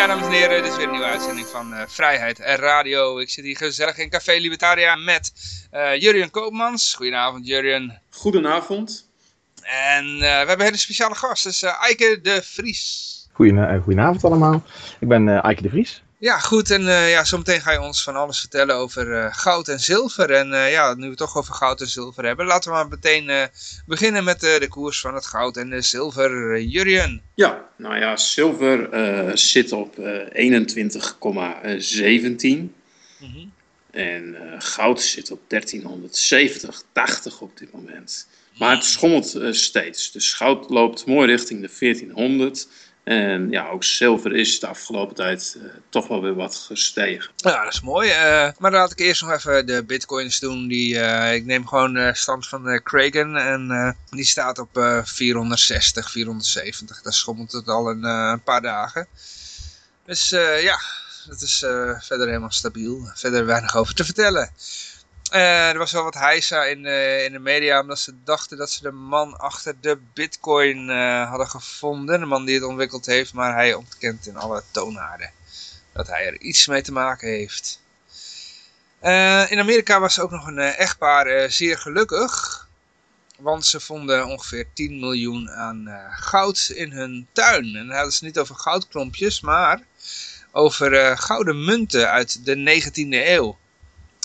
Ja, dames en heren, dit is weer een nieuwe uitzending van eh, Vrijheid Radio. Ik zit hier gezellig in Café Libertaria met eh Jurjen Koopmans. Goedenavond, Jurjen. Goedenavond. En eh, we hebben een hele speciale gast, dat is eh, Eike de Vries. Goedenavond allemaal. Ik ben eh Eike de Vries. Ja, goed. En eh, ja, zometeen ga je ons van alles vertellen over eh, goud en zilver. En eh, ja, nu we het toch over goud en zilver hebben, laten we maar meteen beginnen met de koers van het goud en de zilver. Jurjen. Ja, nou ja, zilver zit op eh 21,17 Mhm. en eh, goud zit op 1370, 80 op dit moment. Maar het schommelt steeds. Dus goud loopt mooi richting de 1400. En ja, ook zilver is de afgelopen tijd eh, toch wel weer wat gestegen. Ja, dat is mooi. eh, maar laat ik eerst nog even de bitcoins doen. Die, eh, ik neem gewoon stand van Kraken en die staat op eh, 460, 470. Daar schommelt het al een paar dagen. Dus ja, dat is verder helemaal stabiel. Verder weinig over te vertellen. Eh, er was wel wat heisa in, eh, in de media omdat ze dachten dat ze de man achter de bitcoin eh, hadden gevonden. De man die het ontwikkeld heeft, maar hij ontkent in alle toonaarden dat hij er iets mee te maken heeft. In Amerika was ook nog een echtpaar zeer gelukkig. Want ze vonden ongeveer 10 miljoen aan goud in hun tuin. En dan hadden ze niet over goudklompjes, maar over gouden munten uit de 19e eeuw.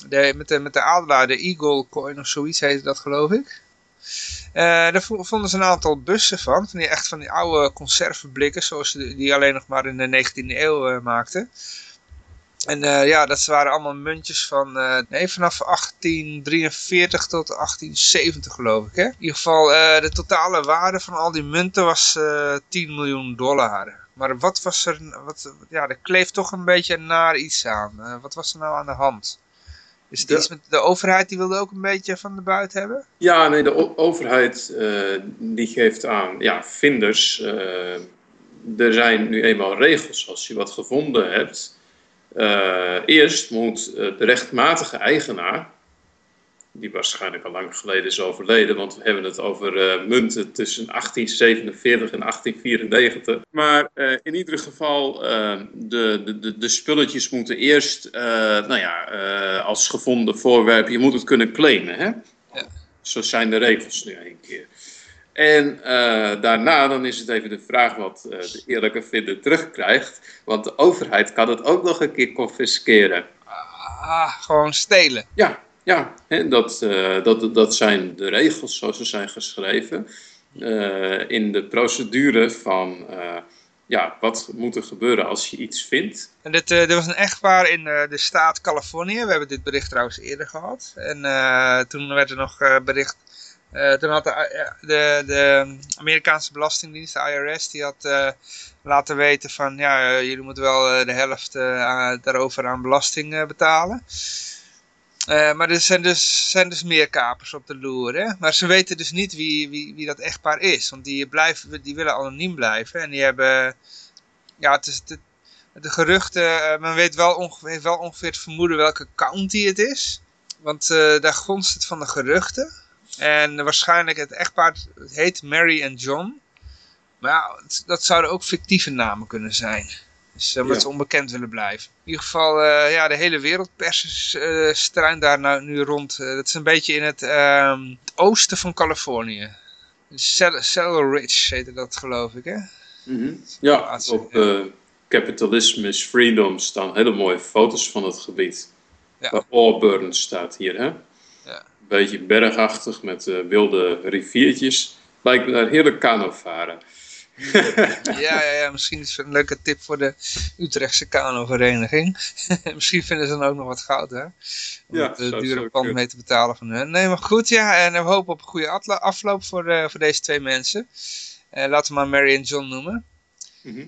De, met, de, met de adelaar, de Eagle coin of zoiets heette dat geloof ik. Eh, daar vo- vonden ze een aantal bussen van. van die, echt van die oude conservenblikken, zoals die die alleen nog maar in de 19e eeuw eh, maakten. En eh, ja, dat waren allemaal muntjes van, nee, vanaf 1843 tot 1870 geloof ik. Hè? In ieder geval, de totale waarde van al die munten was eh 10 miljoen dollar. Maar wat was er, wat, ja, er kleeft toch een beetje naar iets aan. Wat was er nou aan de hand? Is het De- iets met de overheid, die wilde ook een beetje van de buit hebben? Ja, nee, de overheid eh, die geeft aan, ja, vinders, eh, er zijn nu eenmaal regels als je wat gevonden hebt. Eh, eerst moet de rechtmatige eigenaar, die waarschijnlijk al lang geleden is overleden, want we hebben het over eh, munten tussen 1847 en 1894. Maar eh, in ieder geval, eh, de, de, de, spulletjes moeten eerst, nou ja, als gevonden voorwerp, je moet het kunnen claimen, hè? Zo zijn de regels nu een keer. En daarna dan is het even de vraag wat de eerlijke vinder terugkrijgt. Want de overheid kan het ook nog een keer confisceren. Ah, gewoon stelen. Ja, ja hè, dat, eh, dat, dat zijn de regels zoals ze zijn geschreven. eh, in de procedure van eh, ja, wat moet er gebeuren als je iets vindt. En dit, was een echtpaar in de staat Californië. We hebben dit bericht trouwens eerder gehad. En toen werd er nog bericht... toen had de, de, de Amerikaanse Belastingdienst, de IRS, die had laten weten van... Ja, jullie moeten wel de helft daarover aan belasting betalen. Eh, maar er zijn dus, zijn dus meer kapers op de loer. Hè? Maar ze weten dus niet wie, wie, wie dat echtpaar is. Want die, blijven, die willen anoniem blijven. En die hebben... Ja, het is, het, de geruchten, eh, men weet wel ongeveer, heeft wel ongeveer het vermoeden welke county het is. Want eh, daar gonst het van de geruchten. En waarschijnlijk het echtpaar het heet Mary en John. Maar ja, dat zouden ook fictieve namen kunnen zijn. Dus eh, omdat Ja. ze onbekend willen blijven. In ieder geval, eh, ja, de hele wereldpers eh struint daar nou, nu rond. Eh, dat is een beetje in het, ehm, het oosten van Californië. Cell, Cell Ridge heette dat geloof ik, hè? Ja, Plaatsen, op eh Capitalism is Freedom staan hele mooie foto's van het gebied. Ja. Waar Auburn staat hier, hè? Ja. Een beetje bergachtig met eh, wilde riviertjes. Lijkt me daar heerlijk kano varen. Ja, ja, ja, misschien is het een leuke tip voor de Utrechtse kanovereniging. misschien vinden ze dan ook nog wat goud, hè? Om Ja, het eh, dure pand mee te betalen van hun. Nee, maar goed, ja. En we hopen op een goede afloop voor, eh, voor deze twee mensen. Eh, laten we maar Mary en John noemen. Mhm.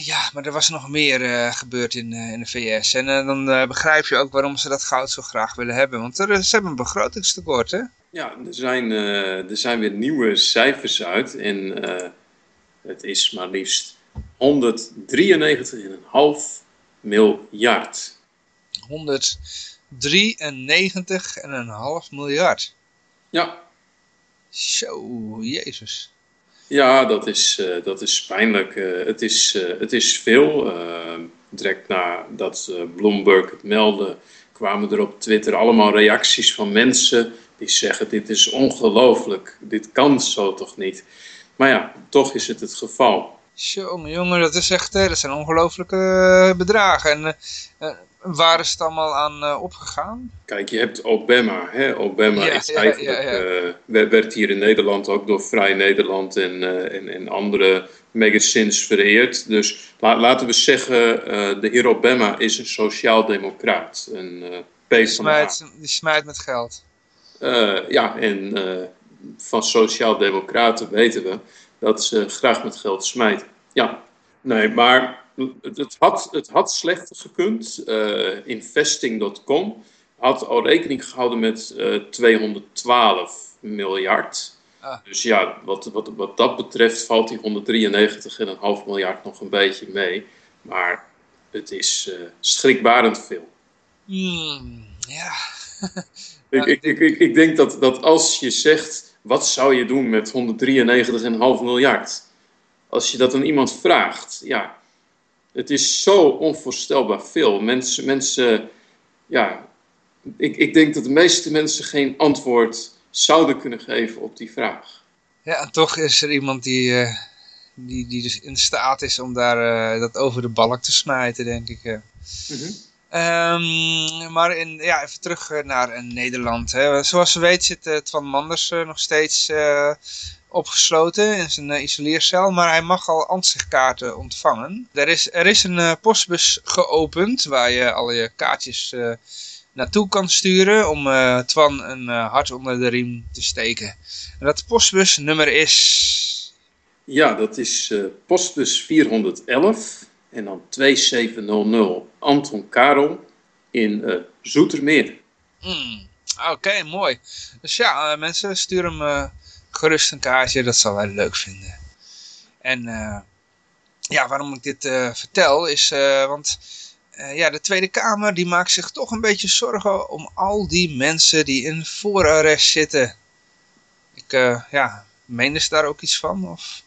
Ja, maar er was nog meer gebeurd in, in de VS. En dan begrijp je ook waarom ze dat goud zo graag willen hebben. Want er, ze hebben een begrotingstekort, hè? Ja, er zijn, er zijn weer nieuwe cijfers uit en het is maar liefst 193,5 miljard. 193,5 miljard. Ja, Zo, jezus. ja dat, is, eh, dat is pijnlijk. Eh, het, is, eh, het is veel. Direct nadat Bloomberg het meldde, kwamen er op Twitter allemaal reacties van mensen die zeggen: Dit is ongelooflijk, dit kan zo toch niet. Maar ja, toch is het het geval. Jongen, jongen, dat is echt, dat zijn ongelooflijke eh, bedragen. En eh, eh, waar is het allemaal aan opgegaan? Kijk, je hebt Obama. Hè? Obama Ja, is ja, eigenlijk, ja, ja. werd- hier in Nederland ook door Vrij Nederland en, en, en andere magazines vereerd. Dus la- laten we zeggen, de heer Obama is een sociaaldemocraat. Een Die smijt, die smijt met geld. Ja, en van sociaaldemocraten weten we dat ze graag met geld smijten. Ja, nee, maar het, had, het had slechter gekund. Eh, investing.com had al rekening gehouden met eh 212 miljard. Ah. Dus ja, wat, wat, wat dat betreft valt die 193,5 miljard nog een beetje mee. Maar het is eh, schrikbarend veel. Hmm, ja. Ik, ik, ik, ik, ik denk dat, dat als je zegt, wat zou je doen met 193,5 miljard? Als je dat aan iemand vraagt, ja, het is zo onvoorstelbaar veel. Mensen, mensen ja, ik, ik denk dat de meeste mensen geen antwoord zouden kunnen geven op die vraag. Ja, en toch is er iemand die, eh, die, die dus in staat is om daar eh, dat over de balk te smijten, denk ik. eh. Ehm, maar in, ja, even terug eh, naar eh, Nederland. Hè. Zoals we weten zit eh, Twan Manders nog steeds opgesloten in zijn isoleercel. Maar hij mag al ansichtkaarten ontvangen. Er is, er is een postbus geopend waar je al je kaartjes naartoe kan sturen. Om Twan een hart onder de riem te steken. En dat postbusnummer is... Ja, dat is postbus 411 en dan 2700 Anton Karel in eh, Zoetermeer. Hmm, Oké, mooi. Dus ja, eh, mensen, stuur hem eh, gerust een kaartje. Dat zal hij leuk vinden. En ja, waarom ik dit vertel is... want ja, de Tweede Kamer die maakt zich toch een beetje zorgen... om al die mensen die in voorarrest zitten. Ik, ja, menen ze daar ook iets van? Of...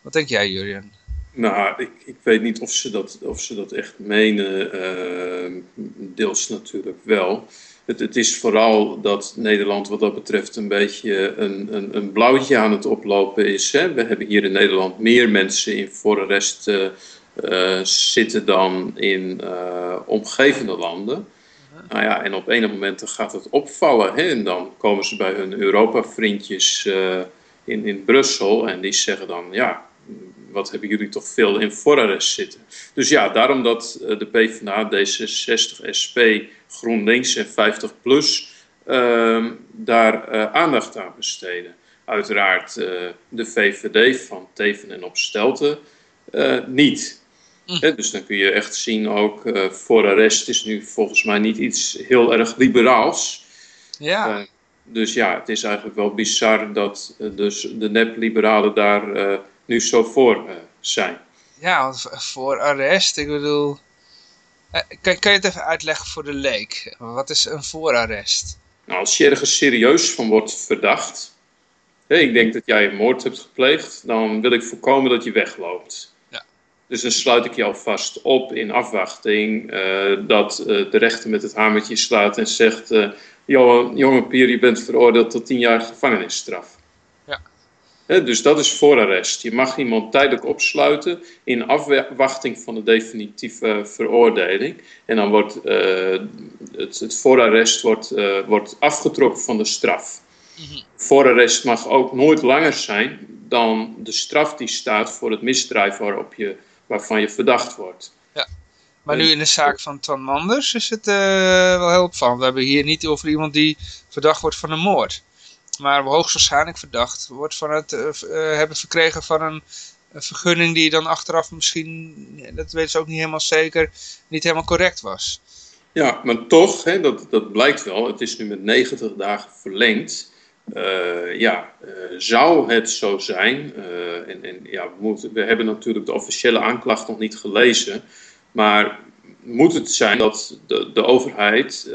Wat denk jij, Jurjen? Nou, ik, ik weet niet of ze dat, of ze dat echt menen. eh, deels natuurlijk wel. Het, het is vooral dat Nederland wat dat betreft een beetje een, een, een blauwtje aan het oplopen is. Hè? We hebben hier in Nederland meer mensen in eh, eh, zitten dan in omgevende landen. Nou ja, en op een moment gaat het opvallen. Hè? En dan komen ze bij hun Europa-vriendjes in, in Brussel en die zeggen dan, ja, wat hebben jullie toch veel in voorarrest zitten. Dus ja, daarom dat eh, de PvdA, D66, SP, GroenLinks en 50PLUS ehm, daar eh, aandacht aan besteden. Uiteraard eh, de VVD van Teven en Opstelten niet. Hè, dus dan kun je echt zien ook, voorarrest is nu volgens mij niet iets heel erg liberaals. Ja, dus ja, het is eigenlijk wel bizar dat dus de nep-liberalen daar nu zo voor eh, zijn. ja voor arrest, ik bedoel... eh, kan, kan je het even uitleggen voor de leek? Wat is een voorarrest? Nou, als je ergens serieus van wordt verdacht, hè, ik denk dat jij een moord hebt gepleegd, dan wil ik voorkomen dat je wegloopt. Ja. Dus dan sluit ik je alvast op in afwachting eh, dat de rechter met het hamertje slaat en zegt: jongen, jonge Pier, je bent veroordeeld tot 10 jaar gevangenisstraf. Ja. Dus dat is voorarrest. Je mag iemand tijdelijk opsluiten in afwachting van de definitieve veroordeling. En dan wordt eh, het, het voorarrest wordt, eh, wordt afgetrokken van de straf. Voorarrest mag ook nooit langer zijn dan de straf die staat voor het misdrijf waarop je, waarvan je verdacht wordt. Maar nu in de zaak van Twan Manders is het eh, wel heel opvallend. We hebben hier niet over iemand die verdacht wordt van een moord. Maar hoogstwaarschijnlijk verdacht wordt van het eh, eh, hebben verkregen van een vergunning die dan achteraf misschien, dat weten ze ook niet helemaal zeker, niet helemaal correct was. Ja, maar toch, hè, dat, dat blijkt wel, het is nu met 90 dagen verlengd. Uh, ja, zou het zo zijn, en, en, ja, we, moeten, we hebben natuurlijk de officiële aanklacht nog niet gelezen, maar moet het zijn dat de, de overheid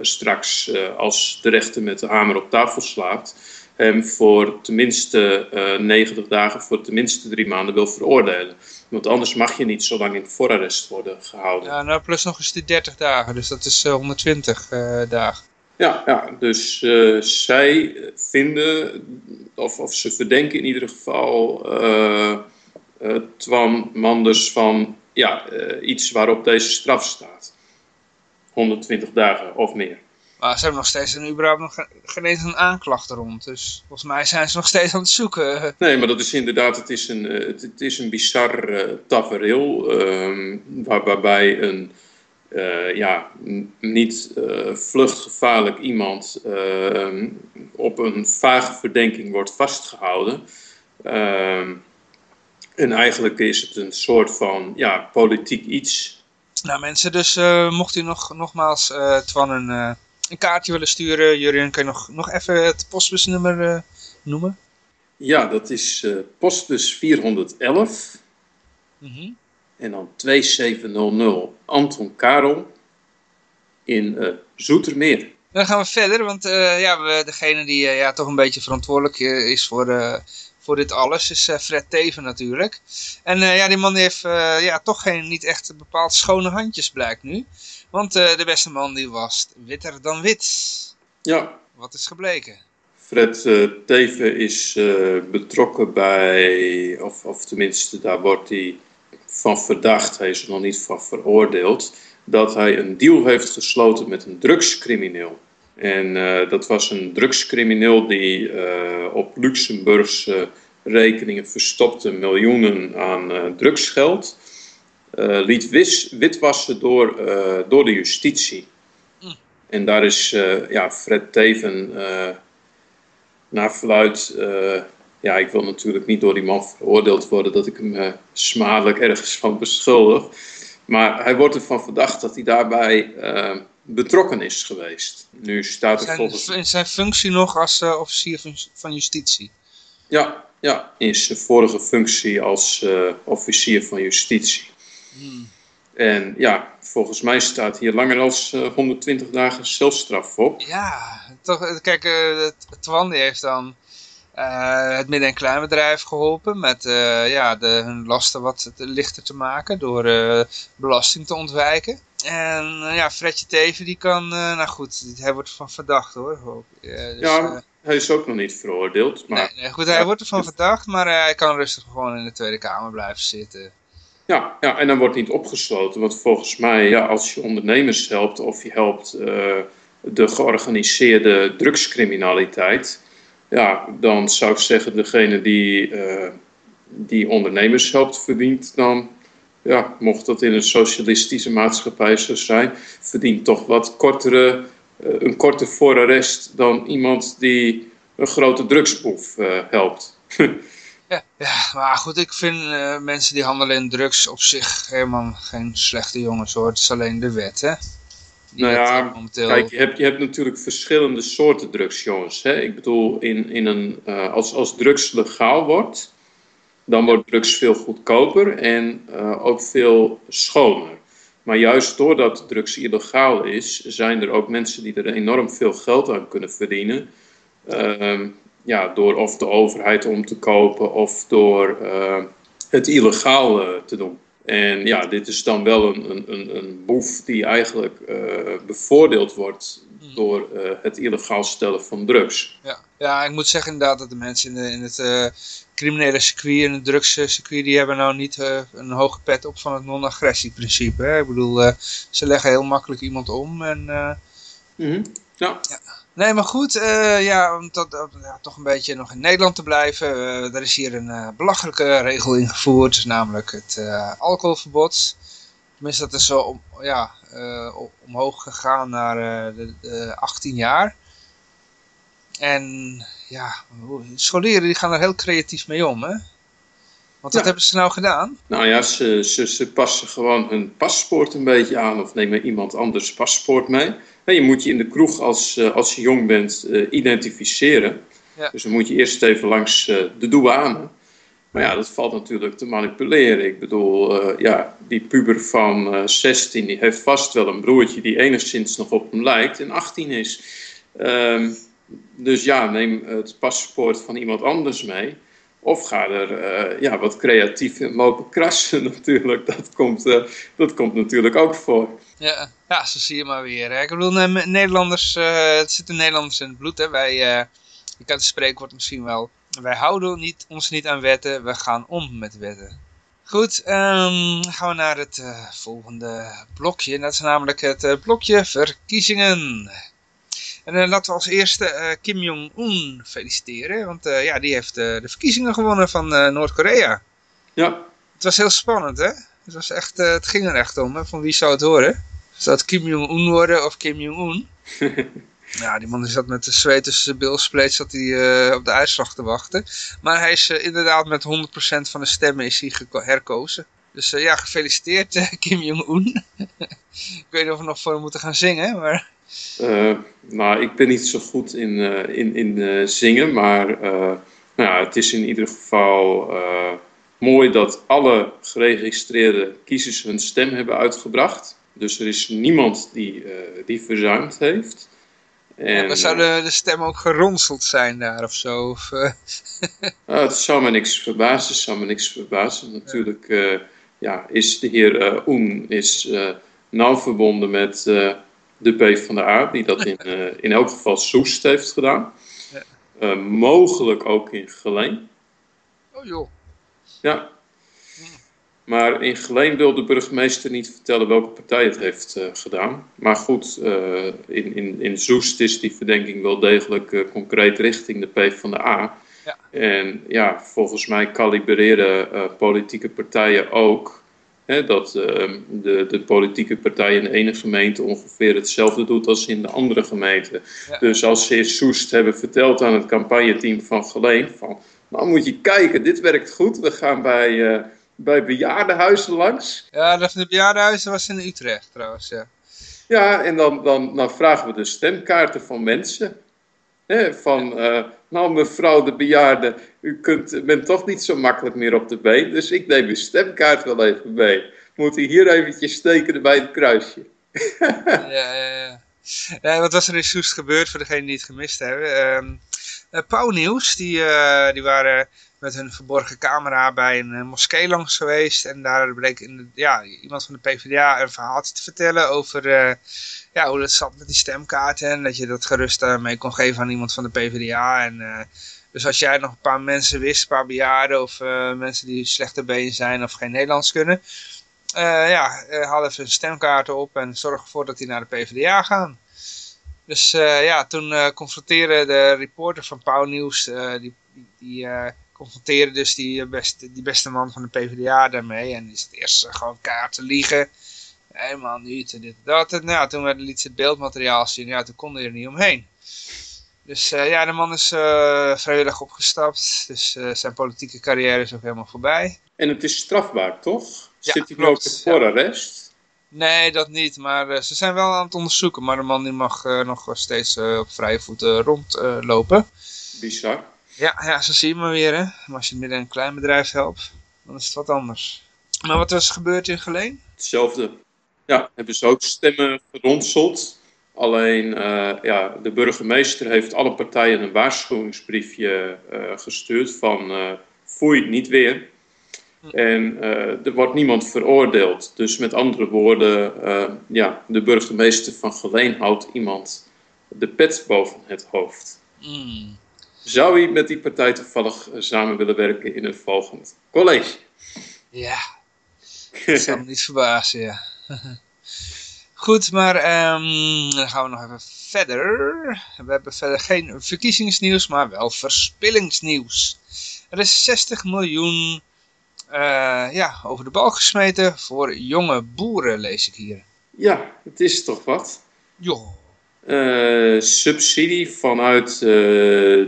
straks, als de rechter met de hamer op tafel slaat, hem voor tenminste 90 dagen, voor tenminste drie maanden wil veroordelen. Want anders mag je niet zo lang in voorarrest worden gehouden. Ja, nou plus nog eens die 30 dagen, dus dat is 120 dagen. Ja, ja dus uh, zij vinden, of, of ze verdenken in ieder geval uh, uh, Twan Manders van ja, iets waarop deze straf staat. 120 dagen of meer. Maar ze hebben nog steeds een, überhaupt nog geen eens een aanklacht rond. Dus volgens mij zijn ze nog steeds aan het zoeken. Nee, maar dat is inderdaad, het is een, het, het is een bizar tafereel. Ehm, waar, waarbij een uh, ja, niet vluchtgevaarlijk iemand uh, op een vage verdenking wordt vastgehouden. En eigenlijk is het een soort van ja, politiek iets. Nou mensen, dus mocht u nog, nogmaals Twan een, een kaartje willen sturen, Jurien, kan je nog, nog even het postbusnummer noemen? Ja, dat is postbus 411. Mm -hmm. En dan 2700 Anton Karel in uh, Zoetermeer. Dan gaan we verder, want uh, ja, we, degene die uh, ja, toch een beetje verantwoordelijk is voor, voor dit alles is Fred Teven natuurlijk. En ja, die man heeft ja, toch geen, niet echt bepaald schone handjes blijkt nu. Want de beste man die was witter dan wit. Ja. Wat is gebleken? Fred Teven is betrokken bij, of, of tenminste daar wordt hij van verdacht, hij is er nog niet van veroordeeld, dat hij een deal heeft gesloten met een drugscrimineel. En uh, dat was een drugscrimineel die uh, op Luxemburgse rekeningen verstopte miljoenen aan uh, drugsgeld. liet wis, witwassen door, door de justitie. Mm. En daar is ja, Fred Teven naar verluid ja, ik wil natuurlijk niet door die man veroordeeld worden dat ik hem uh, smadelijk ergens van beschuldig. Maar hij wordt ervan verdacht dat hij daarbij uh, betrokken is geweest. Nu staat er zijn, volgens... In zijn functie nog als uh, officier van, van, justitie? Ja, ja, in zijn vorige functie als officier van justitie. Hmm. En ja, volgens mij staat hier langer dan 120 dagen celstraf op. Ja, toch, kijk, Twan die heeft dan het midden- en kleinbedrijf geholpen met ja, de, hun lasten wat lichter te maken door belasting te ontwijken. En ja, Fredje Teven die kan, nou goed, hij wordt ervan verdacht hoor. dus, ja, hij is ook nog niet veroordeeld. Maar, nee, nee goed, hij ja, wordt ervan verdacht, maar hij kan rustig gewoon in de Tweede Kamer blijven zitten. Ja, ja, en dan wordt niet opgesloten, want volgens mij, ja, als je ondernemers helpt of je helpt de georganiseerde drugscriminaliteit ja, dan zou ik zeggen, degene die, uh, die ondernemers helpt verdient dan, ja, mocht dat in een socialistische maatschappij zo zijn, verdient toch wat kortere, uh, een korter voorarrest dan iemand die een grote drugsboef uh, helpt. ja, ja, maar goed, ik vind mensen die handelen in drugs op zich helemaal geen slechte jongens hoor. Het is alleen de wet, hè nou ja, kijk, je hebt, je hebt natuurlijk verschillende soorten drugs, jongens. Hè? Ik bedoel, in, in een, uh, als, als drugs legaal wordt, dan wordt drugs veel goedkoper en uh, ook veel schoner. Maar juist doordat drugs illegaal is, zijn er ook mensen die er enorm veel geld aan kunnen verdienen. Uh, ja, door of de overheid om te kopen of door uh, het illegaal te doen. En ja, dit is dan wel een, een, een boef die eigenlijk bevoordeeld wordt. Door uh, het illegaal stellen van drugs. Ja. ja, ik moet zeggen inderdaad dat de mensen in, de, in het uh, criminele circuit en het drugscircuit, die hebben nou niet een hoge pet op van het non-agressieprincipe. Ik bedoel, ze leggen heel makkelijk iemand om en... Mm -hmm. ja. ja. Nee, maar goed, uh, ja, om tot, uh, ja, toch een beetje nog in Nederland te blijven. Uh, er is hier een belachelijke regel ingevoerd, namelijk het alcoholverbod. Tenminste, dat is zo om, ja, omhoog gegaan naar de, de 18 jaar. En ja, scholieren die gaan er heel creatief mee om, hè? Want wat Ja. hebben ze nou gedaan? Nou ja, ze, ze, ze passen gewoon hun paspoort een beetje aan of nemen iemand anders paspoort mee. En je moet je in de kroeg als, eh, als je jong bent eh, identificeren. Ja. Dus dan moet je eerst even langs eh, de douane. Maar ja, dat valt natuurlijk te manipuleren. Ik bedoel, eh, ja, die puber van eh 16 die heeft vast wel een broertje die enigszins nog op hem lijkt en 18 is. Ehm, dus ja, neem het paspoort van iemand anders mee. Of ga er eh, ja, wat creatief in lopen krassen natuurlijk. Dat komt, dat komt natuurlijk ook voor. Ja, ja, zo zie je maar weer. Ik bedoel, Nederlanders, eh, het zit de Nederlanders in het bloed. Hè. Wij, je kent het spreekwoord misschien wel. Wij houden niet, ons niet aan wetten, we gaan om met wetten. Goed, ehm, gaan we naar het eh, volgende blokje. Dat is namelijk het eh, blokje verkiezingen. En dan laten we als eerste eh, Kim Jong-un feliciteren. Want eh, ja, die heeft eh, de verkiezingen gewonnen van eh, Noord-Korea. Ja, Het was heel spannend, hè? Het, was echt, eh, het ging er echt om, hè? Van wie zou het horen? Zou het Kim Jong-un worden of Kim Jong-un? ja, die man zat met de zweet tussen bilspleet, zat hij eh, op de uitslag te wachten. Maar hij is eh, inderdaad met 100% van de stemmen is hij herkozen. Dus eh, ja, gefeliciteerd Kim Jong-un. Ik weet niet of we nog voor hem moeten gaan zingen, maar... Nou, ik ben niet zo goed in, in, in zingen, maar nou het is in ieder geval mooi dat alle geregistreerde kiezers hun stem hebben uitgebracht. Dus er is niemand die, die verzuimd heeft. En, maar zou de, de stem ook geronseld zijn daar of zo? Of, eh, eh, het zou me niks verbazen, het zou me niks verbazen. Natuurlijk eh, ja, is de heer eh Oen is, nauw verbonden met eh, de PvdA, die dat in, in elk geval Soest heeft gedaan. Ja. Mogelijk ook in Geleen. Oh joh. Ja. Maar in Geleen wil de burgemeester niet vertellen welke partij het heeft eh, gedaan. Maar goed, eh, in, in, in Soest is die verdenking wel degelijk eh, concreet richting de PvdA. Ja. En ja, volgens mij kalibreren politieke partijen ook hè, dat eh, de, de politieke partij in de ene gemeente ongeveer hetzelfde doet als in de andere gemeente. Ja. Dus als ze in Soest hebben verteld aan het campagneteam van Geleen van, nou moet je kijken, dit werkt goed, we gaan bij, bij bejaardenhuizen langs. Ja, dat de bejaardenhuis was in Utrecht trouwens, ja. Ja, en dan, dan, dan vragen we de stemkaarten van mensen. Hè, van, eh, nou mevrouw de bejaarde, u kunt, bent toch niet zo makkelijk meer op de been, dus ik neem uw stemkaart wel even mee. Moet u hier eventjes steken bij het kruisje. ja, ja, ja. Ja, wat was er in Soest gebeurd, voor degenen die het gemist hebben? Eh, Pauwnieuws, die, eh, die waren met hun verborgen camera bij een eh, moskee langs geweest. En daar bleek in ja, iemand van de PvdA een verhaaltje te vertellen over eh, ja, hoe dat zat met die stemkaarten. En dat je dat gerust eh, mee kon geven aan iemand van de PvdA. En, dus als jij nog een paar mensen wist, een paar bejaarden of mensen die slechter been zijn of geen Nederlands kunnen. ja, haal even hun stemkaarten op en zorg ervoor dat die naar de PvdA gaan. Dus ja, toen confronteerde de reporter van Pauw Nieuws, die, die, confronteerde dus die, eh, beste, die beste man van de PvdA daarmee. En die zat eerst eh, gewoon kaart te liegen. Helemaal niet, en dit en dat. En nou, toen werd- liet ze het beeldmateriaal zien, ja, toen kon hij er niet omheen. Dus eh, ja, de man is vrijwillig opgestapt. Dus zijn politieke carrière is ook helemaal voorbij. En het is strafbaar, toch? Ja, Zit hij nu ook in voorarrest? Nee, dat niet. Maar ze zijn wel aan het onderzoeken. Maar de man die mag nog steeds op vrije voeten rondlopen. Bizar. Ja, ja, zo zie je maar weer. Hè. Maar als je midden een klein bedrijf helpt, dan is het wat anders. Maar wat was er gebeurd in Geleen? Hetzelfde. Ja, hebben ze ook stemmen geronseld. Alleen uh, ja, de burgemeester heeft alle partijen een waarschuwingsbriefje uh, gestuurd van uh, foei niet weer. En er wordt niemand veroordeeld. Dus met andere woorden, ja, de burgemeester van Geleen houdt iemand de pet boven het hoofd. Mm. Zou hij met die partij toevallig samen willen werken in een volgend college? Ja, dat zou me niet verbazen, ja. Goed, maar um, dan gaan we nog even verder. We hebben verder geen verkiezingsnieuws, maar wel verspillingsnieuws. Er is 60 miljoen uh, ja, over de balk gesmeten voor jonge boeren, lees ik hier. Ja, het is toch wat? Jo. Uh, subsidie vanuit uh,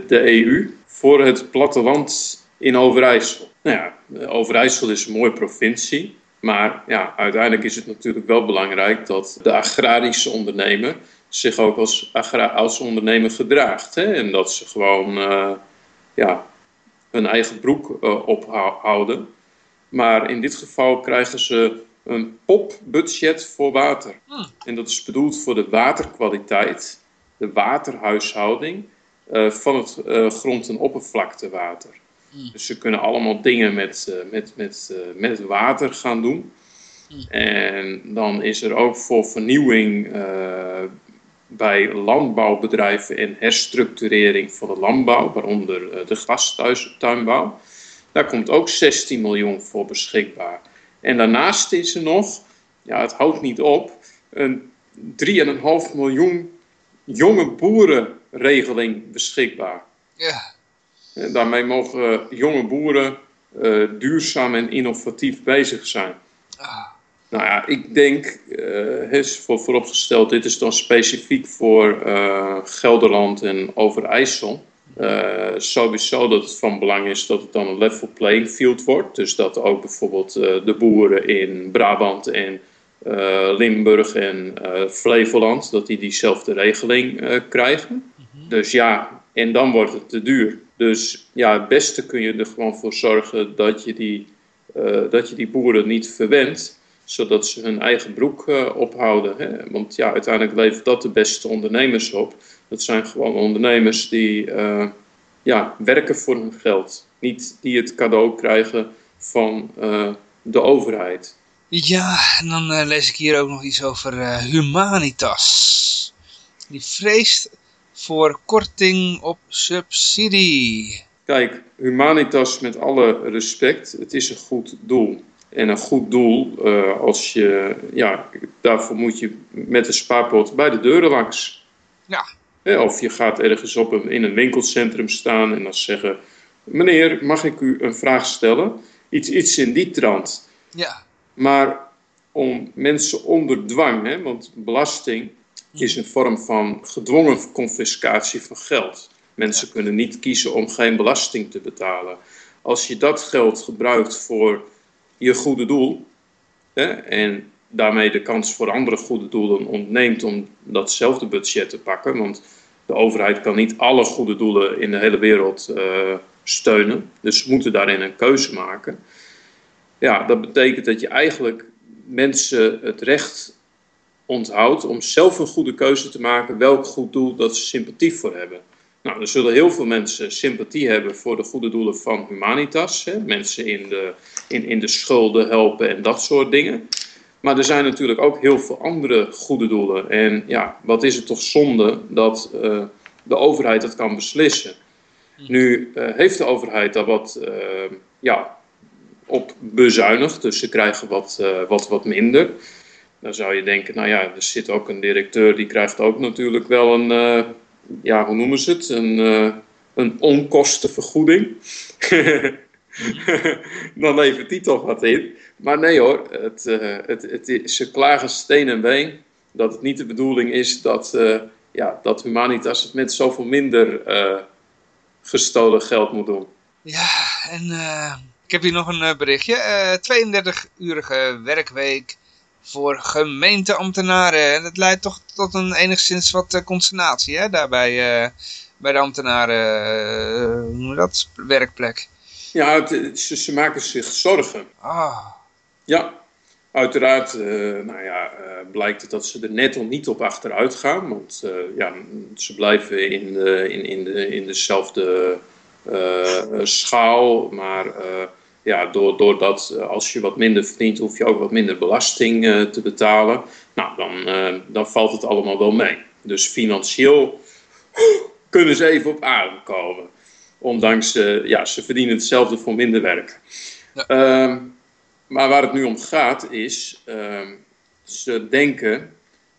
de EU voor het platteland in Overijssel. Nou ja, Overijssel is een mooie provincie. Maar ja, uiteindelijk is het natuurlijk wel belangrijk dat de agrarische ondernemer zich ook als, als ondernemer gedraagt. Hè? En dat ze gewoon uh, ja, hun eigen broek ophouden. Maar in dit geval krijgen ze een popbudget voor water. Hmm. En dat is bedoeld voor de waterkwaliteit, de waterhuishouding uh, van het grond- en oppervlaktewater. Hmm. Dus ze kunnen allemaal dingen met, met, met, met water gaan doen. Hmm. En dan is er ook voor vernieuwing bij landbouwbedrijven en herstructurering van de landbouw, waaronder eh, de gastuinbouw. Daar komt ook 16 miljoen voor beschikbaar. En daarnaast is er nog, ja, het houdt niet op, een 3,5 miljoen jonge boerenregeling beschikbaar. Ja. En daarmee mogen jonge boeren uh, duurzaam en innovatief bezig zijn. Ah. Nou ja, ik denk, uh, is voor, vooropgesteld, dit is dan specifiek voor uh, Gelderland en Overijssel. Uh, sowieso dat het van belang is dat het dan een level playing field wordt. Dus dat ook bijvoorbeeld de boeren in Brabant en Limburg en Flevoland, dat die diezelfde regeling krijgen. Mhm. Dus ja, en dan wordt het te duur. Dus ja, het beste kun je er gewoon voor zorgen dat je die, dat je die boeren niet verwendt zodat ze hun eigen broek ophouden. Hè? Want ja, uiteindelijk levert dat de beste ondernemers op. Dat zijn gewoon ondernemers die uh, ja, werken voor hun geld. Niet die het cadeau krijgen van uh, de overheid. Ja, en dan lees ik hier ook nog iets over Humanitas. Die vreest voor korting op subsidie. Kijk, Humanitas met alle respect, het is een goed doel. En een goed doel, uh, als je, ja, daarvoor moet je met een spaarpot bij de deuren langs. Ja. Of je gaat ergens op een, in een winkelcentrum staan en dan zeggen: Meneer, mag ik u een vraag stellen? Iets, iets in die trant. Ja. Maar om mensen onder dwang, hè, want belasting is een vorm van gedwongen confiscatie van geld. Mensen kunnen niet kiezen om geen belasting te betalen. Als je dat geld gebruikt voor je goede doel hè, en daarmee de kans voor andere goede doelen ontneemt om datzelfde budget te pakken. Want de overheid kan niet alle goede doelen in de hele wereld uh, steunen. Dus ze moeten daarin een keuze maken. Ja, dat betekent dat je eigenlijk mensen het recht onthoudt om zelf een goede keuze te maken welk goed doel dat ze sympathie voor hebben. Nou, er zullen heel veel mensen sympathie hebben voor de goede doelen van Humanitas. Hè? Mensen in de, in, in de schulden helpen en dat soort dingen. Maar er zijn natuurlijk ook heel veel andere goede doelen. En ja, wat is het toch zonde dat uh, de overheid dat kan beslissen. Nu uh, heeft de overheid daar wat uh, ja, op bezuinigd, dus ze krijgen wat, wat, wat minder. Dan zou je denken, nou ja, er zit ook een directeur, die krijgt ook natuurlijk wel een ja, hoe noemen ze het? Een, een onkostenvergoeding. dan levert die toch wat in. Maar nee hoor, het, uh, het, het, ze klagen steen en been dat het niet de bedoeling is dat, uh, ja, dat Humanitas het met zoveel minder gestolen geld moet doen. Ja, en ik heb hier nog een berichtje. 32-urige werkweek voor gemeenteambtenaren. Dat leidt toch tot een enigszins wat consternatie hè, daarbij bij de ambtenaren, hoe noem dat, werkplek. Ja, het, ze, ze, maken zich zorgen. Ah. Ja, uiteraard nou ja, blijkt het dat ze er net al niet op achteruit gaan. Want ja, ze blijven in, in, in, de, in dezelfde schaal, maar ja, doordat als je wat minder verdient, hoef je ook wat minder belasting te betalen. Nou, dan, dan valt het allemaal wel mee. Dus financieel kunnen ze even op adem komen. Ondanks, ja, ze verdienen hetzelfde voor minder werk. Ja. Ehm, maar waar het nu om gaat is, ehm, ze denken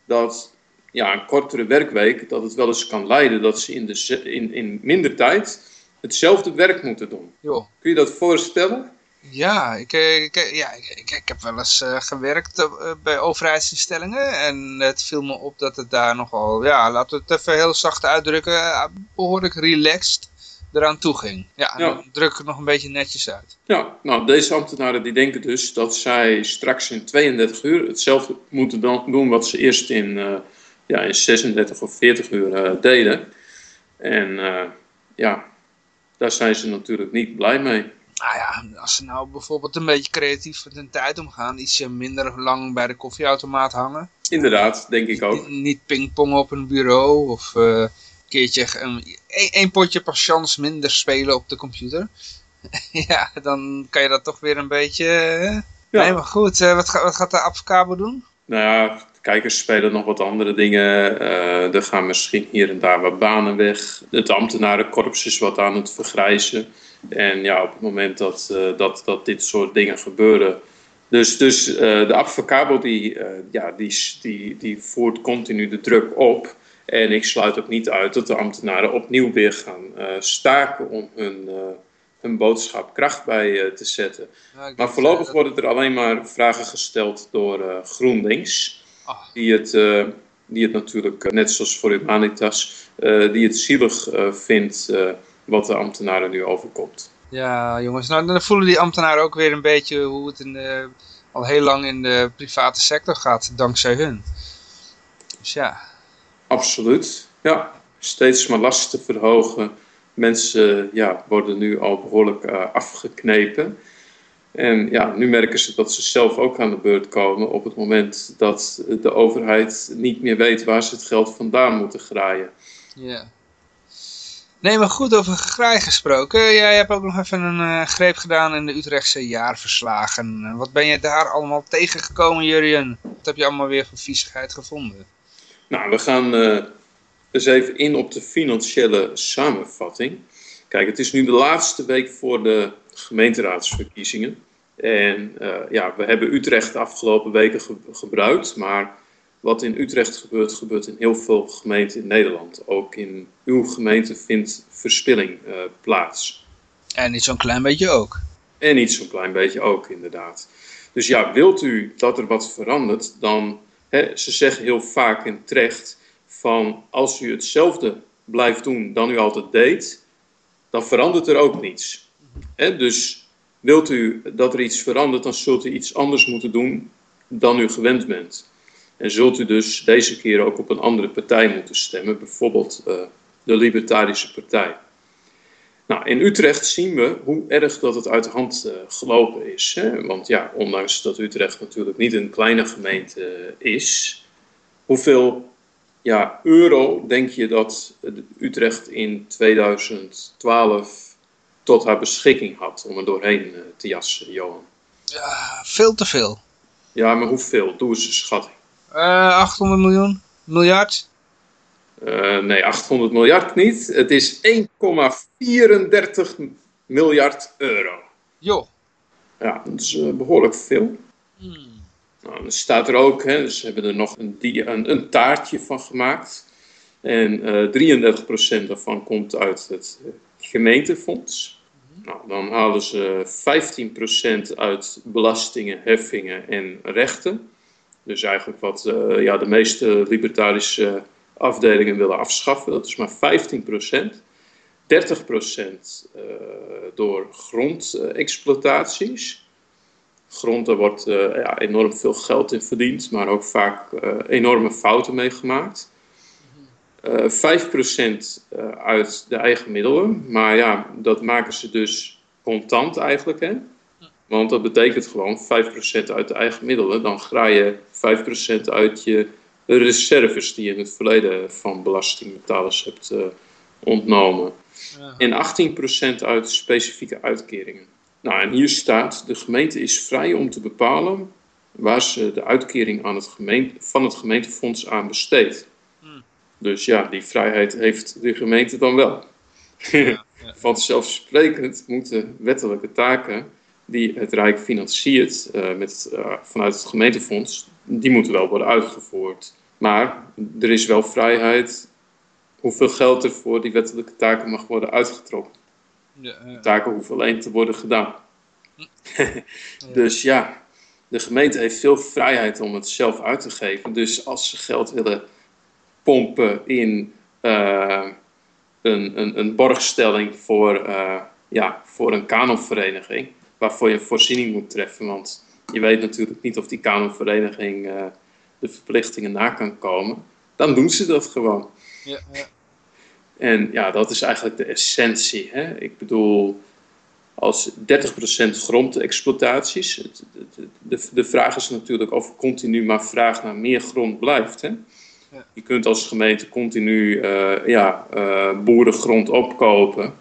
dat ja, een kortere werkweek, dat het wel eens kan leiden dat ze in, de, in, in minder tijd hetzelfde werk moeten doen. Jo. Kun je dat voorstellen? Ja, ik, eh, ik, eh, ja, ik, ik, heb wel eens uh, gewerkt uh, bij overheidsinstellingen en het viel me op dat het daar nogal, ja, laten we het even heel zacht uitdrukken, behoorlijk relaxed eraan toe ging. Ja, dan druk ik het nog een beetje netjes uit. Ja, nou, deze ambtenaren die denken dus dat zij straks in 32 uur hetzelfde moeten dan doen wat ze eerst in, eh, ja, in 36 of 40 uur eh, deden. En eh, ja, daar zijn ze natuurlijk niet blij mee. Nou ja, als ze nou bijvoorbeeld een beetje creatief met hun tijd omgaan, ietsje minder lang bij de koffieautomaat hangen. Inderdaad, denk ik ook. Niet- Niet pingpongen op een bureau of keertje een, één, potje patiëns minder spelen op de computer. ja, dan kan je dat toch weer een beetje... Ja. Nee, maar goed, eh, wat, ga- wat gaat de advocabo doen? Nou ja, kijkers spelen nog wat andere dingen. Eh, er gaan misschien hier en daar wat banen weg. Het ambtenarenkorps is wat aan het vergrijzen. En ja, op het moment dat, eh, dat, dat dit soort dingen gebeuren. Dus, dus de advocabo die, ja, die, die, die voert continu de druk op. En ik sluit ook niet uit dat de ambtenaren opnieuw weer gaan eh, staken om hun, eh, hun boodschap kracht bij eh, te zetten. Nou, Maar voorlopig worden er alleen maar vragen gesteld door GroenLinks. Ah. Die, het, die het natuurlijk, net zoals voor Humanitas, die het zielig vindt wat de ambtenaren nu overkomt. Ja, jongens, nou dan voelen die ambtenaren ook weer een beetje hoe het in de, al heel lang in de private sector gaat, dankzij hun. Dus ja, Absoluut, ja. Steeds maar lasten verhogen. Mensen ja, worden nu al behoorlijk eh, afgeknepen. En ja, nu merken ze dat ze zelf ook aan de beurt komen op het moment dat de overheid niet meer weet waar ze het geld vandaan moeten graaien. ja. Nee, maar goed over gegraai gesproken. Jij hebt ook nog even een eh, greep gedaan in de Utrechtse jaarverslagen. Wat ben je daar allemaal tegengekomen, Jurjen? Wat heb je allemaal weer voor viezigheid gevonden? Nou, we gaan eh, eens even in op de financiële samenvatting. Kijk, het is nu de laatste week voor de gemeenteraadsverkiezingen. En eh, ja, we hebben Utrecht de afgelopen weken ge- gebruikt. Maar wat in Utrecht gebeurt, gebeurt in heel veel gemeenten in Nederland. Ook in uw gemeente vindt verspilling eh, plaats. En niet zo'n klein beetje ook. En niet zo'n klein beetje ook, inderdaad. Dus ja, wilt u dat er wat verandert, dan, ze zeggen heel vaak en terecht, van als u hetzelfde blijft doen dan u altijd deed, dan verandert er ook niets. Dus wilt u dat er iets verandert, dan zult u iets anders moeten doen dan u gewend bent. En zult u dus deze keer ook op een andere partij moeten stemmen, bijvoorbeeld eh, de Libertarische Partij. Nou, in Utrecht zien we hoe erg dat het uit de hand eh, gelopen is. Hè? Want ja, ondanks dat Utrecht natuurlijk niet een kleine gemeente eh, is, hoeveel ja, euro denk je dat Utrecht in 2012 tot haar beschikking had om er doorheen eh, te jassen, Johan? Ja, veel te veel. Ja, maar hoeveel? Doe eens een schatting. Eh 800 miljoen? Miljard? Eh, nee, 800 miljard niet. Het is 1,34 miljard euro. Joh. Ja, dat is eh, behoorlijk veel. Hmm. Nou, dan staat er ook, hè, ze hebben er nog een, een, een taartje van gemaakt. En eh 33% daarvan komt uit het eh, gemeentefonds. Nou, dan halen ze 15% uit belastingen, heffingen en rechten. Dus eigenlijk wat eh, ja, de meeste libertarische afdelingen willen afschaffen. Dat is maar 15%. 30% eh, door grondexploitaties grond, daar wordt eh, ja, enorm veel geld in verdiend, maar ook vaak eh, enorme fouten mee gemaakt. Eh 5% eh, uit de eigen middelen, maar ja, dat maken ze dus contant eigenlijk. Hè? Want dat betekent gewoon 5% uit de eigen middelen. Dan graai je 5% uit je reserves die je in het verleden van belastingbetalers hebt eh, ontnomen. Ja. En 18% uit specifieke uitkeringen. Nou, en hier staat, de gemeente is vrij om te bepalen waar ze de uitkering aan het gemeente, van het gemeentefonds aan besteedt. Hmm. Dus ja, die vrijheid heeft de gemeente dan wel. ja. Vanzelfsprekend moeten wettelijke taken die het Rijk financiert eh, met, eh, vanuit het gemeentefonds, die moeten wel worden uitgevoerd. Maar er is wel vrijheid hoeveel geld er voor die wettelijke taken mag worden uitgetrokken Ja, ja. taken hoeven alleen te worden gedaan. Dus ja, de gemeente heeft veel vrijheid om het zelf uit te geven. Dus als ze geld willen pompen in, eh, een, een, een borgstelling voor, ja, voor een kanonvereniging, waarvoor je voorziening moet treffen. Want je weet natuurlijk niet of die kanonvereniging uh, de verplichtingen na kan komen. Dan doen ze dat gewoon. Ja, ja. En ja, dat is eigenlijk de essentie. Hè? Ik bedoel, als 30% grondexploitaties. De, de vraag is natuurlijk of continu maar vraag naar meer grond blijft. Hè? Ja. Je kunt als gemeente continu uh, ja, uh, boerengrond opkopen.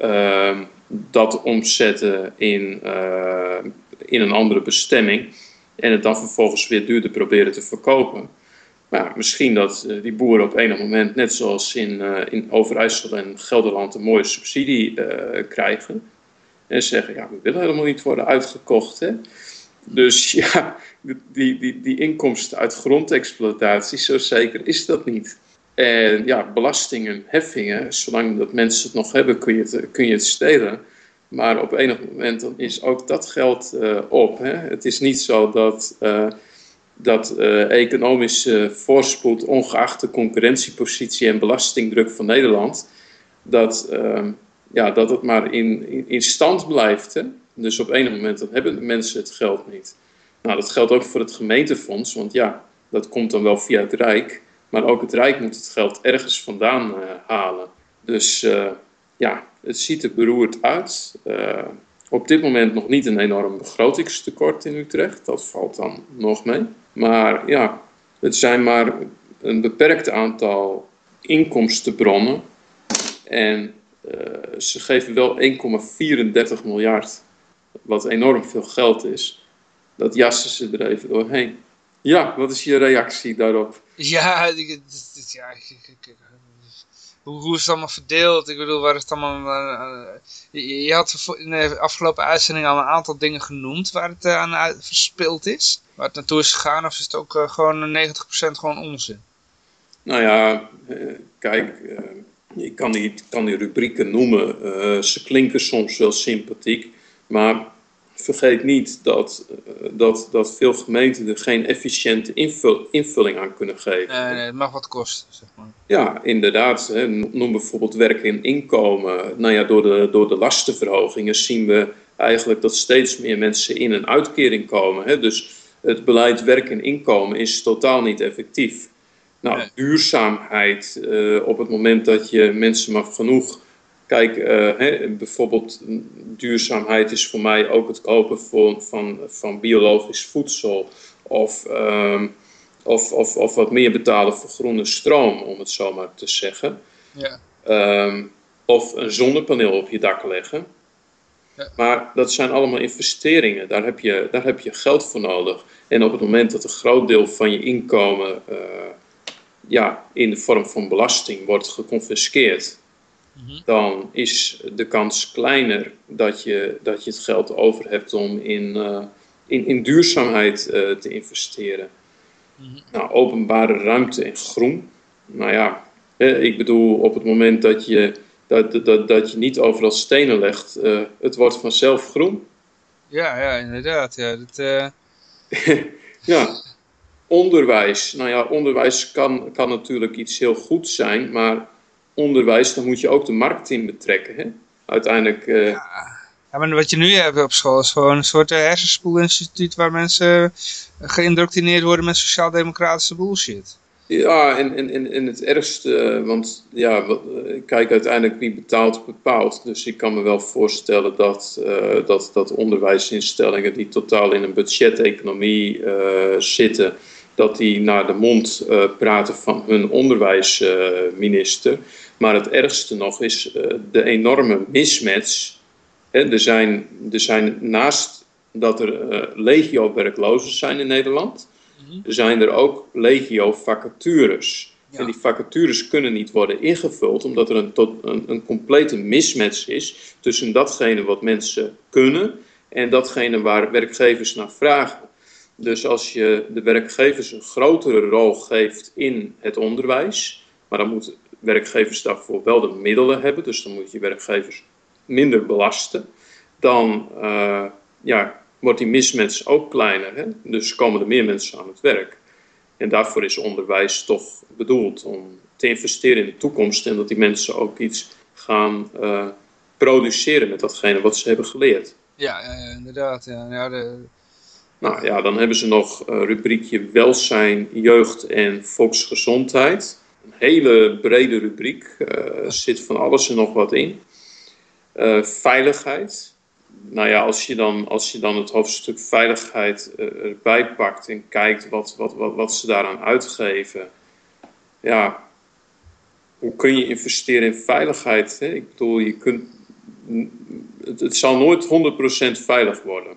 Uh, dat omzetten in, eh, in een andere bestemming. En het dan vervolgens weer duurder proberen te verkopen. Maar misschien dat die boeren op enig moment, net zoals in, in Overijssel en Gelderland, een mooie subsidie krijgen. En zeggen, ja, we willen helemaal niet worden uitgekocht. Hè? Dus ja, die, die, die inkomsten uit grondexploitatie, zo zeker is dat niet. En ja, belastingen, heffingen, zolang dat mensen het nog hebben, kun je het, kun je het stelen. Maar op enig moment dan is ook dat geld uh, op. Hè? Het is niet zo dat, uh, dat uh, economische voorspoed, ongeacht de concurrentiepositie en belastingdruk van Nederland, dat, ehm, ja, dat het maar in, in, stand blijft. Dus op enig moment dan hebben mensen het geld niet. Nou, dat geldt ook voor het gemeentefonds, want ja, dat komt dan wel via het Rijk. Maar ook het Rijk moet het geld ergens vandaan uh, halen. Dus uh, ja, het ziet er beroerd uit. Uh, op dit moment nog niet een enorm begrotingstekort in Utrecht. Dat valt dan nog mee. Maar ja, het zijn maar een beperkt aantal inkomstenbronnen. En ze geven wel 1,34 miljard, wat enorm veel geld is. Dat jassen ze er even doorheen. Ja, wat is je reactie daarop? Ja, ja hoe, hoe is het allemaal verdeeld? Ik bedoel, waar is het allemaal... Uh, je, je, had in de afgelopen uitzending al een aantal dingen genoemd waar het uh, aan verspild is. Waar het naartoe is gegaan, of is het ook uh, gewoon 90% gewoon onzin? Nou ja, kijk, ik kan die, kan die rubrieken noemen. ze klinken soms wel sympathiek, maar vergeet niet dat, uh, dat, dat veel gemeenten er geen efficiënte invul, invulling aan kunnen geven. Nee, nee, het mag wat kosten, zeg maar. Ja, inderdaad. Hè. Noem bijvoorbeeld werk en inkomen. Nou ja, door de, door de lastenverhogingen zien we eigenlijk dat steeds meer mensen in een uitkering komen. Hè. Dus het beleid werk en inkomen is totaal niet effectief. Nou, nee. duurzaamheid, uh, op het moment dat je mensen maar genoeg Kijk, uh, hè, bijvoorbeeld duurzaamheid is voor mij ook het kopen van, van, van biologisch voedsel. Of, um, of, of, of wat meer betalen voor groene stroom, om het zo maar te zeggen. Ja. Um, of een zonnepaneel op je dak leggen. Ja. Maar dat zijn allemaal investeringen, daar heb, je, daar heb je geld voor nodig. En op het moment dat een groot deel van je inkomen uh, ja, in de vorm van belasting wordt geconfiskeerd, Mhm. dan is de kans kleiner dat je, dat je het geld over hebt om in, uh, in, in duurzaamheid uh, te investeren. Mhm. Nou, openbare ruimte en groen. Nou ja, eh, ik bedoel, op het moment dat je, dat, dat, dat je niet overal stenen legt, uh, het wordt vanzelf groen. Ja, ja, inderdaad. Ja, dat, ja, onderwijs. Nou ja, onderwijs kan, kan natuurlijk iets heel goeds zijn, maar onderwijs, dan moet je ook de markt in betrekken. Hè? Uiteindelijk. Uh... Ja. ja. maar wat je nu hebt op school is gewoon een soort hersenspoelinstituut waar mensen geïndoctrineerd worden met sociaal-democratische bullshit. Ja, en, en, en het ergste, want ja, kijk, uiteindelijk wie betaalt, bepaalt. Dus ik kan me wel voorstellen dat, uh, dat, dat onderwijsinstellingen die totaal in een budgeteconomie uh, zitten, dat die naar de mond uh, praten van hun onderwijsminister. Maar het ergste nog is uh, de enorme mismatch. Hè, er, zijn, er zijn naast dat er uh, legio werklozen zijn in Nederland, mm -hmm. zijn er ook legio vacatures. Ja. En die vacatures kunnen niet worden ingevuld omdat er een, tot, een, een complete mismatch is tussen datgene wat mensen kunnen en datgene waar werkgevers naar vragen. Dus als je de werkgevers een grotere rol geeft in het onderwijs, maar dan moeten werkgevers daarvoor wel de middelen hebben, dus dan moet je werkgevers minder belasten, dan uh, ja, wordt die mismatch ook kleiner. Hè? Dus komen er meer mensen aan het werk. En daarvoor is onderwijs toch bedoeld om, te investeren in de toekomst en dat die mensen ook iets gaan eh, produceren met datgene wat ze hebben geleerd. Ja, inderdaad. Ja. Ja, de... Nou ja, dan hebben ze nog een rubriekje welzijn, jeugd en volksgezondheid. Een hele brede rubriek, er zit van alles en nog wat in. veiligheid, nou ja, als je dan, als je dan het hoofdstuk veiligheid uh, erbij pakt en kijkt wat, wat, wat, wat ze daaraan uitgeven, ja, hoe kun je investeren in veiligheid? Hè? Ik bedoel, je kunt, het, het zal nooit 100% veilig worden.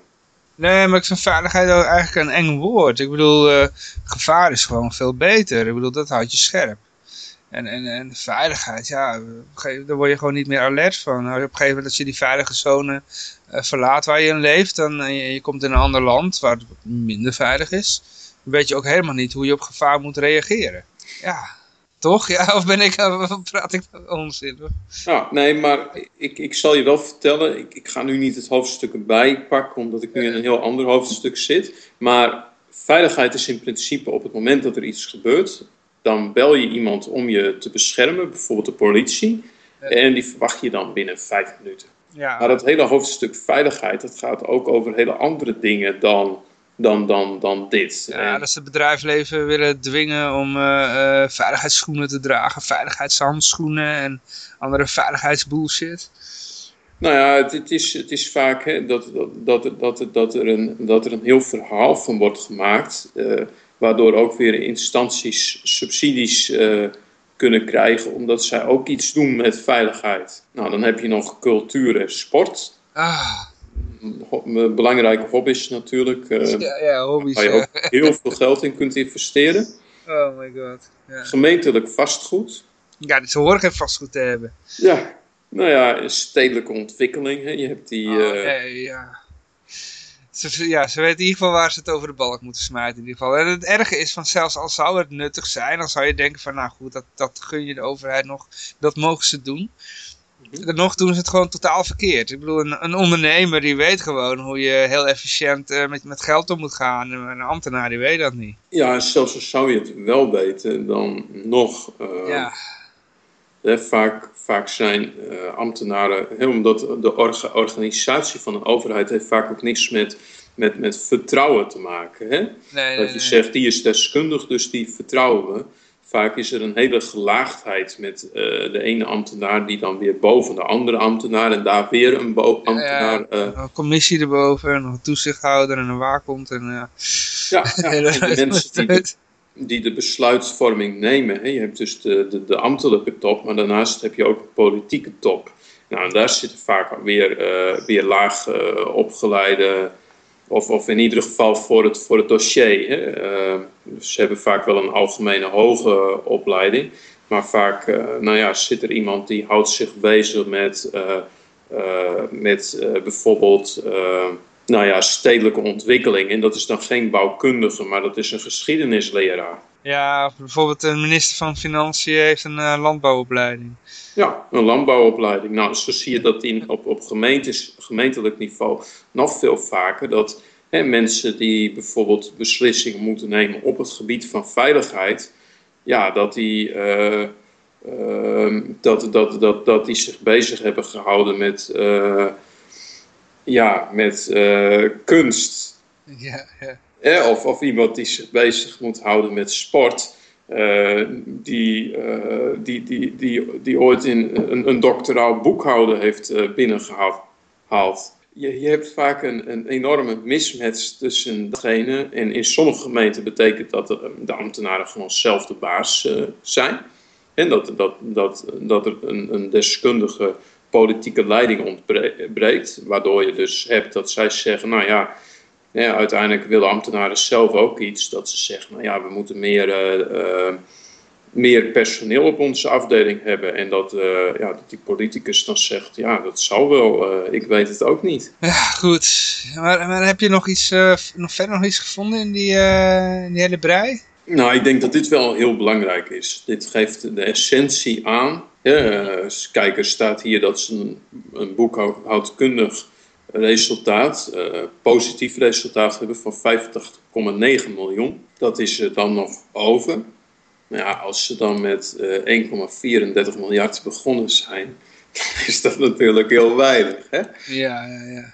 Nee, maar ik vind veiligheid ook eigenlijk een eng woord. Ik bedoel, gevaar is gewoon veel beter. Ik bedoel, dat houdt je scherp. En, en, en veiligheid, ja, daar word je gewoon niet meer alert van. Op een gegeven moment als je die veilige zone uh, verlaat waar je in leeft, dan uh, je, je, komt in een ander land waar het minder veilig is, dan weet je ook helemaal niet hoe je op gevaar moet reageren. Ja, toch? Ja, of ben ik, praat ik onzin? Nou, nee, maar ik, ik zal je wel vertellen, ik, ik ga nu niet het hoofdstuk erbij pakken, omdat ik nu in een heel ander hoofdstuk zit, maar veiligheid is in principe op het moment dat er iets gebeurt, dan bel je iemand om je te beschermen, bijvoorbeeld de politie. En die verwacht je dan binnen vijf minuten. Ja. Maar dat hele hoofdstuk veiligheid, dat gaat ook over hele andere dingen dan, dan, dan, dan dit. Ja, en... dat ze het bedrijfsleven willen dwingen om uh, uh, veiligheidsschoenen te dragen, veiligheidshandschoenen en andere veiligheidsbullshit. Nou ja, het, het, is, het is vaak hè, dat, dat, dat, dat, dat, er een, dat er een heel verhaal van wordt gemaakt. Uh, waardoor ook weer instanties subsidies uh, kunnen krijgen, omdat zij ook iets doen met veiligheid. Nou, dan heb je nog cultuur en sport. Ah. Belangrijke hobby's natuurlijk. Uh, ja, ja, hobby's. Waar je ook heel veel geld in kunt investeren. Oh my god. Ja. Gemeentelijk vastgoed. Ja, dus ze horen geen vastgoed te hebben. Ja, nou ja, stedelijke ontwikkeling. Hè. Je hebt die... Oh, uh, nee, ja ze, ja, ze weten in ieder geval waar ze het over de balk moeten smijten in ieder geval. En het erge is van zelfs al zou het nuttig zijn, dan zou je denken van nou goed, dat, dat gun je de overheid nog, dat mogen ze doen. Mhm. Dan nog doen ze het gewoon totaal verkeerd. Ik bedoel, een, een ondernemer die weet gewoon hoe je heel efficiënt uh, met, met geld om moet gaan. En een ambtenaar die weet dat niet. Ja, zelfs al zou je het wel weten, dan nog... Uh, ja. Vaak, vaak zijn uh, ambtenaren, he, omdat de orga, organisatie van een overheid heeft vaak ook niks met, met, met vertrouwen te maken. Hè? Nee, dat je zegt, die is deskundig, dus die vertrouwen we. Vaak is er een hele gelaagdheid met uh, de ene ambtenaar die dan weer boven de andere ambtenaar en daar weer een ambtenaar. Uh, een commissie erboven, en een toezichthouder en een waakhond. En, ja, ja, ja de mensen die, die de besluitvorming nemen. Je hebt dus de, de, ambtelijke top, maar daarnaast heb je ook de politieke top. Nou, daar zitten vaak weer, uh, weer laag uh, opgeleide, of, of in ieder geval voor het, voor het dossier. Hè. Uh, dus ze hebben vaak wel een algemene hoge opleiding, maar vaak nou ja, zit er iemand die houdt zich bezig met, met bijvoorbeeld nou ja, stedelijke ontwikkeling. En dat is dan geen bouwkundige, maar dat is een geschiedenisleraar. Ja, bijvoorbeeld een minister van Financiën heeft een uh, landbouwopleiding. Ja, een landbouwopleiding. Nou, zo zie je dat in, op, op gemeentes, gemeentelijk niveau nog veel vaker. Dat hè, mensen die bijvoorbeeld beslissingen moeten nemen op het gebied van veiligheid. Ja, dat die... Uh, uh, dat, dat, dat, dat die zich bezig hebben gehouden met uh, ja, met uh, kunst. Ja, ja. Eh, of, of iemand die zich bezig moet houden met sport. Uh, die, uh, die, die, die, die ooit in een, een doctoraal boekhouden heeft binnengehaald. Je, je hebt vaak een, een enorme mismatch tussen degene. En in sommige gemeenten betekent dat de, de ambtenaren gewoon zelf de baas zijn. En dat, dat, dat, dat er een, een deskundige politieke leiding ontbreekt. Waardoor je dus hebt dat zij zeggen, nou ja, ja uiteindelijk willen ambtenaren zelf ook iets. Dat ze zeggen, nou ja, we moeten meer, uh, meer personeel op onze afdeling hebben. En dat, uh, ja, dat die politicus dan zegt, ja, dat zal wel, ik weet het ook niet. Ja, goed. Maar, maar heb je nog, iets, nog verder nog iets gevonden in die, in die hele brei? Nou, ik denk dat dit wel heel belangrijk is. Dit geeft de essentie aan ja, kijk, er staat hier dat ze een, een boekhoudkundig resultaat, uh, positief resultaat hebben van 85,9 miljoen. Dat is er dan nog over. Maar ja, als ze dan met eh 1,34 miljard begonnen zijn, dan is dat natuurlijk heel weinig. Hè? Ja, ja, ja.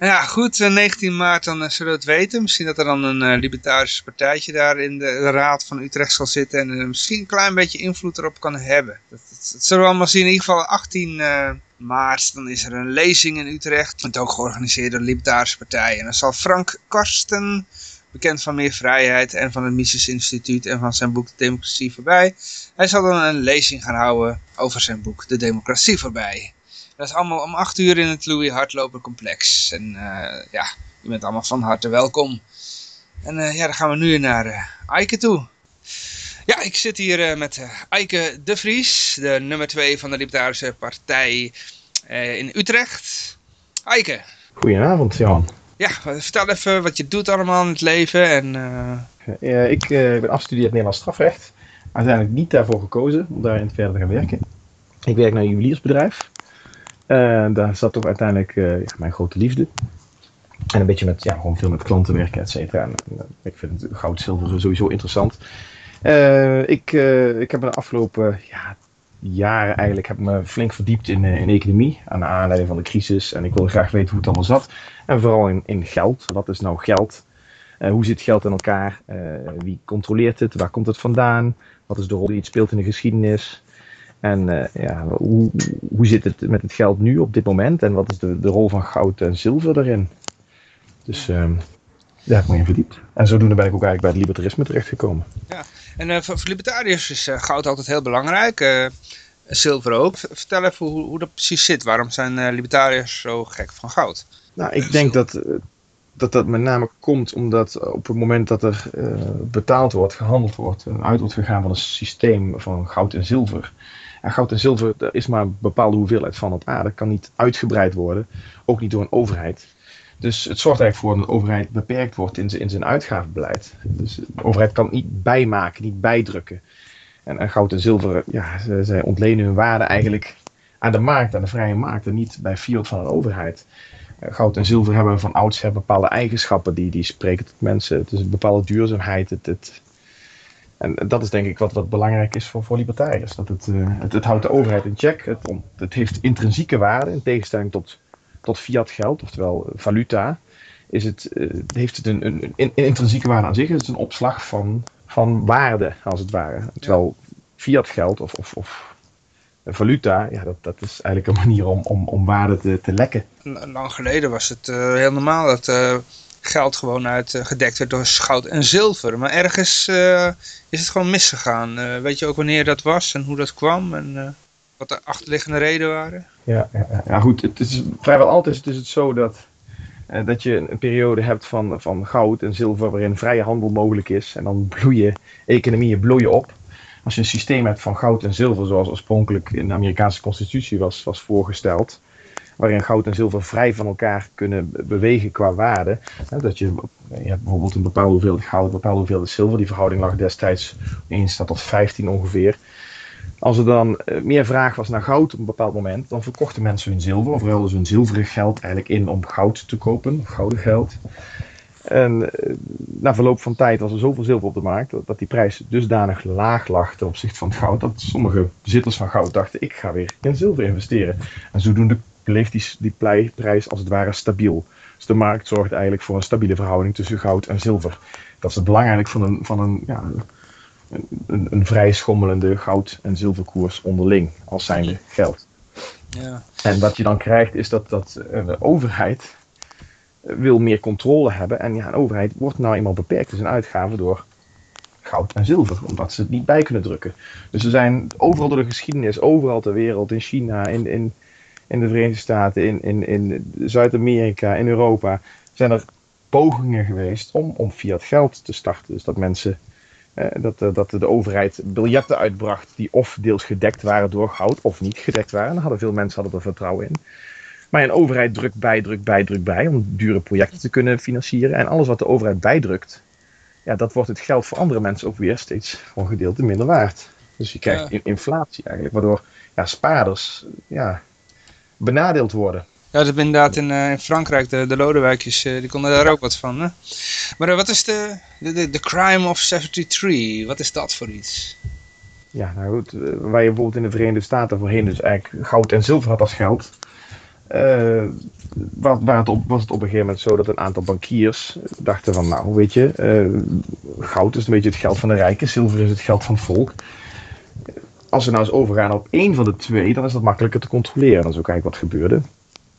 Ja, goed, eh, 19 maart dan eh, zullen we het weten. Misschien dat er dan een eh, libertarische partijtje daar in de, raad van Utrecht zal zitten en eh, misschien een klein beetje invloed erop kan hebben. Dat, zullen we allemaal zien. In ieder geval 18 eh, maart, dan is er een lezing in Utrecht. Het ook georganiseerd door libertarische partij. En dan zal Frank Karsten, bekend van Meer Vrijheid en van het Mises Instituut en van zijn boek De Democratie Voorbij. Hij zal dan een lezing gaan houden over zijn boek De Democratie Voorbij. Dat is allemaal om 8 uur in het Louis Hardloper complex. En eh, ja, je bent allemaal van harte welkom. En eh, ja, dan gaan we nu naar eh Eike toe. Ja, ik zit hier met Eike de Vries, de nummer 2 van de Libertarische Partij in Utrecht. Eike, Goedenavond, Jan. ja, vertel even wat je doet allemaal in het leven. En, ik ben afgestudeerd Nederlands strafrecht. Uiteindelijk niet daarvoor gekozen om daarin verder te gaan werken. Ik werk naar een juweliersbedrijf. Eh, daar zat toch uiteindelijk eh, mijn grote liefde. En een beetje met, ja, gewoon veel met klanten werken, et cetera. En, eh, ik vind het goud, zilver sowieso interessant. Eh, ik, eh, ik heb de afgelopen ja, jaren eigenlijk heb me flink verdiept in, in economie. Aan de aanleiding van de crisis. En ik wilde graag weten hoe het allemaal zat. En vooral in, in geld. Wat is nou geld? Hoe zit geld in elkaar? Wie controleert het? Waar komt het vandaan? Wat is de rol die het speelt in de geschiedenis? En eh, ja, hoe, hoe zit het met het geld nu op dit moment? En wat is de, de rol van goud en zilver daarin? Dus ehm daar heb ik me in verdiept. En zodoende ben ik ook eigenlijk bij het libertarisme terechtgekomen. en eh, voor, voor libertariërs is eh, goud altijd heel belangrijk. zilver ook. Vertel even hoe, hoe dat precies zit. Waarom zijn libertariërs zo gek van goud? Nou, ik denk dat, dat dat met name komt omdat op het moment dat er betaald wordt, gehandeld wordt, en uit wordt gegaan van een systeem van goud en zilver. Goud en zilver, er is maar een bepaalde hoeveelheid van op aarde. kan niet uitgebreid worden, ook niet door een overheid. Dus het zorgt eigenlijk voor dat de overheid beperkt wordt in zijn, in zijn uitgavenbeleid. Dus de overheid kan het niet bijmaken, niet bijdrukken. En, goud en zilver, ja, zij ontlenen hun waarde eigenlijk aan de markt, aan de vrije markt, en niet bij fiat van een overheid. Eh, Goud en zilver hebben van oudsher bepaalde eigenschappen die, die spreken tot mensen. Het is een bepaalde duurzaamheid. Het, het, en dat is denk ik wat, wat belangrijk is voor, voor libertariërs. Dat het, eh, het, het houdt de overheid in check. Het, het heeft intrinsieke waarde in tegenstelling tot, tot fiat geld, oftewel eh, valuta. Is het, eh, heeft het een, een, een intrinsieke waarde aan zich. Het is een opslag van, van waarde, als het ware. Terwijl fiat geld of, of, of valuta, ja, dat, dat is eigenlijk een manier om, om, om waarde te, te lekken. Lang geleden was het heel normaal dat geld gewoon uit eh, gedekt werd door goud en zilver. Maar ergens eh, is het gewoon misgegaan. Eh, weet je ook wanneer dat was en hoe dat kwam en wat de achterliggende redenen waren? Ja, ja, ja. goed. Het is vrijwel altijd is het zo dat, dat je een periode hebt van, van goud en zilver waarin vrije handel mogelijk is. En dan bloeien economieën bloeien op. Als je een systeem hebt van goud en zilver, zoals oorspronkelijk in de Amerikaanse constitutie was, was voorgesteld, waarin goud en zilver vrij van elkaar kunnen be- bewegen qua waarde. Dat je, je hebt bijvoorbeeld een bepaalde hoeveelheid goud, een bepaalde hoeveelheid zilver. Die verhouding lag destijds 1 staat tot 15 ongeveer. Als er dan eh, meer vraag was naar goud op een bepaald moment, dan verkochten mensen hun zilver, of ruilden ze hun zilverig geld eigenlijk in om goud te kopen, gouden geld. En eh, na verloop van tijd was er zoveel zilver op de markt, dat die prijs dusdanig laag lag ten opzichte van het goud, dat sommige bezitters van goud dachten, ik ga weer in zilver investeren. En zodoende bleef die, die prijs als het ware stabiel. Dus de markt zorgt eigenlijk voor een stabiele verhouding tussen goud en zilver. Dat is het belangrijk van een, van een, ja, een, een, een vrij schommelende goud- en zilverkoers onderling als zijnde geld. Ja. En wat je dan krijgt is dat, dat eh, de overheid eh, wil meer controle hebben. En ja, een overheid wordt nou eenmaal beperkt in zijn uitgaven door goud en zilver, omdat ze het niet bij kunnen drukken. Dus er zijn overal door de geschiedenis, overal ter wereld, in China, in, in, in de Verenigde Staten, in, in, in Zuid-Amerika, in Europa, zijn er pogingen geweest om, om fiat geld te starten. Dus dat mensen eh, dat, eh, dat de overheid biljetten uitbracht die of deels gedekt waren door goud of niet gedekt waren. Dan hadden veel mensen hadden er vertrouwen in. Maar een overheid drukt bij, drukt bij, drukt bij om dure projecten te kunnen financieren. En alles wat de overheid bijdrukt, ja, dat wordt het geld voor andere mensen ook weer steeds voor een gedeelte minder waard. Dus je krijgt Ja. inflatie eigenlijk, waardoor ja, spaarders ja, benadeeld worden. Ja, dat is inderdaad in, uh, in Frankrijk, de, de Lodewijkjes, uh, die konden daar ook wat van. Hè? Maar uh, wat is de, de, de crime of 73? Wat is dat voor iets? Ja, nou goed, waar je bijvoorbeeld in de Verenigde Staten voorheen dus eigenlijk goud en zilver had als geld. Waar, waar het op, was het op een gegeven moment zo dat een aantal bankiers dachten van, nou weet je, goud is een beetje het geld van de rijken, zilver is het geld van het volk als we nou eens overgaan op één van de twee, dan is dat makkelijker te controleren. Dan zo kijk wat gebeurde.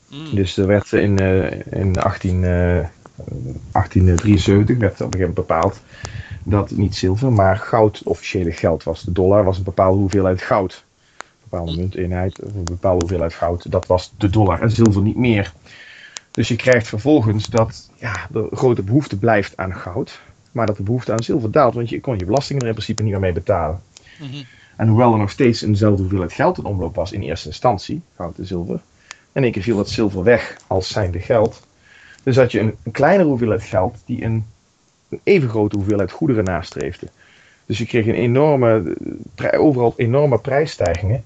Mm. Dus er werd in, uh, in 18, uh, 1873 werd op een gegeven moment bepaald dat niet zilver, maar goud officiële geld was. De dollar was een bepaalde hoeveelheid goud. Een bepaalde mm. munteenheid, of een bepaalde hoeveelheid goud, dat was de dollar en zilver niet meer. Dus je krijgt vervolgens dat ja, de grote behoefte blijft aan goud, maar dat de behoefte aan zilver daalt, want je kon je belastingen er in principe niet meer mee betalen. Mm -hmm. En hoewel er nog steeds eenzelfde hoeveelheid geld in omloop was in eerste instantie, goud en zilver, in één keer viel dat zilver weg als zijnde geld. Dus had je een, een kleinere hoeveelheid geld die een, een even grote hoeveelheid goederen nastreefde. Dus je kreeg een enorme, overal enorme prijsstijgingen.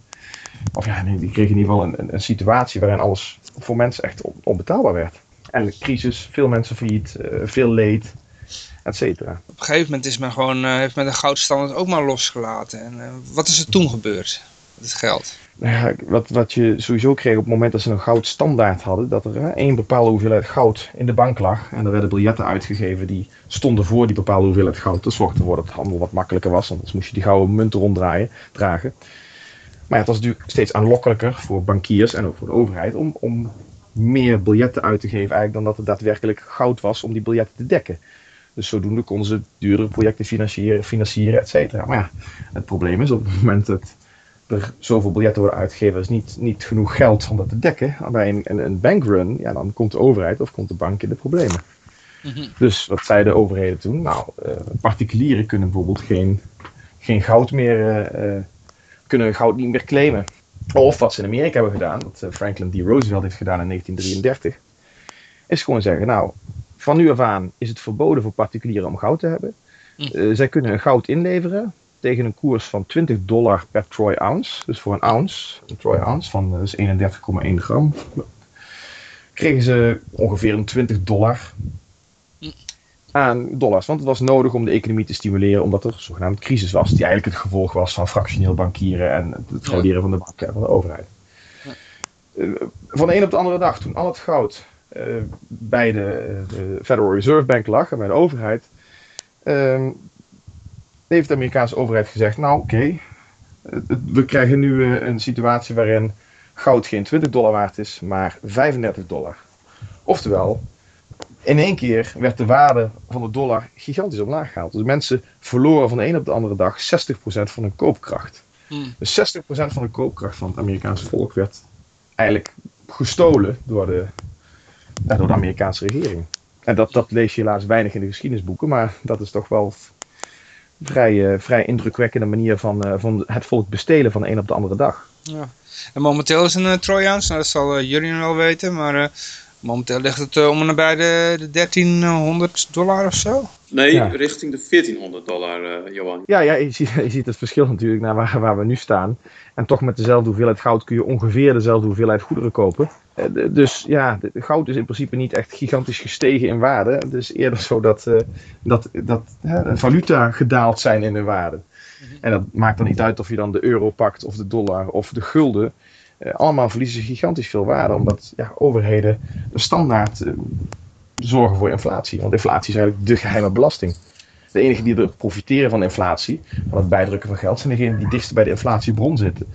Of ja, die kreeg in ieder geval een, een, situatie waarin alles voor mensen echt onbetaalbaar werd. En crisis, veel mensen failliet, uh, veel leed, et cetera. Op een gegeven moment is men gewoon, uh, heeft men de goudstandaard ook maar losgelaten. En uh, wat is er toen gebeurd met het geld? Nou ja, wat, wat je sowieso kreeg op het moment dat ze een goudstandaard hadden, dat er één bepaalde hoeveelheid goud in de bank lag. En er werden biljetten uitgegeven die stonden voor die bepaalde hoeveelheid goud. Dat zorgde ervoor dat het handel wat makkelijker was, anders moest je die gouden munten ronddraaien, dragen. Maar ja, het was natuurlijk steeds aanlokkelijker voor bankiers en ook voor de overheid om, om meer biljetten uit te geven eigenlijk dan dat het daadwerkelijk goud was om die biljetten te dekken. Dus zodoende konden ze duurdere projecten financieren, financieren et cetera. Maar ja, het probleem is op het moment dat er zoveel biljetten worden uitgegeven, is niet, niet genoeg geld om dat te dekken. Bij een, een, een bankrun, ja, dan komt de overheid of komt de bank in de problemen. Mhm. Dus wat zeiden de overheden toen? Nou, uh, particulieren kunnen bijvoorbeeld geen, geen goud meer, uh, kunnen goud niet meer claimen. Of wat ze in Amerika hebben gedaan, wat Franklin D. Roosevelt heeft gedaan in 1933, is gewoon zeggen, nou, van nu af aan is het verboden voor particulieren om goud te hebben. Uh, zij kunnen goud inleveren tegen een koers van 20 dollar per troy ounce. Dus voor een ounce, een troy ounce van dus 31,1 gram, kregen ze ongeveer een 20 dollar aan dollars. Want het was nodig om de economie te stimuleren, omdat er zogenaamd crisis was, die eigenlijk het gevolg was van fractioneel bankieren en het frauderen van de banken en van de overheid. Uh, van de een op de andere dag, toen al het goud bij de, de, Federal Reserve Bank lag en bij de overheid, uh, heeft de Amerikaanse overheid gezegd, nou oké, we krijgen nu uh, een situatie waarin goud geen 20 dollar waard is, maar 35 dollar. Oftewel, in één keer werd de waarde van de dollar gigantisch omlaag gehaald. Dus mensen verloren van de een op de andere dag 60% van hun koopkracht. Hmm. Dus 60% van de koopkracht van het Amerikaanse volk werd eigenlijk gestolen door de door de Amerikaanse regering. En dat, dat lees je helaas weinig in de geschiedenisboeken, maar dat is toch wel vrij, uh, vrij indrukwekkende manier van, uh, van het volk bestelen van de een op de andere dag. Ja. En momenteel is een uh, Trojaans, nou, dat zal jullie wel weten, maar momenteel ligt het om en nabij de, de 1300 dollar of zo. Nee, richting de 1400 dollar, Johan. Ja, ja je, ziet, je ziet het verschil natuurlijk naar waar, waar we nu staan. En toch met dezelfde hoeveelheid goud kun je ongeveer dezelfde hoeveelheid goederen kopen. Eh, dus ja, goud is in principe niet echt gigantisch gestegen in waarde. Het is eerder zo dat, uh, dat, dat valuta gedaald zijn in hun waarde. Mhm. En dat maakt dan niet uit of je dan de euro pakt of de dollar of de gulden. Uh, allemaal verliezen ze gigantisch veel waarde, omdat ja, overheden standaard zorgen voor inflatie. Want inflatie is eigenlijk de geheime belasting. De enigen die er profiteren van inflatie, van het bijdrukken van geld, zijn degenen die dichtst bij de inflatiebron zitten.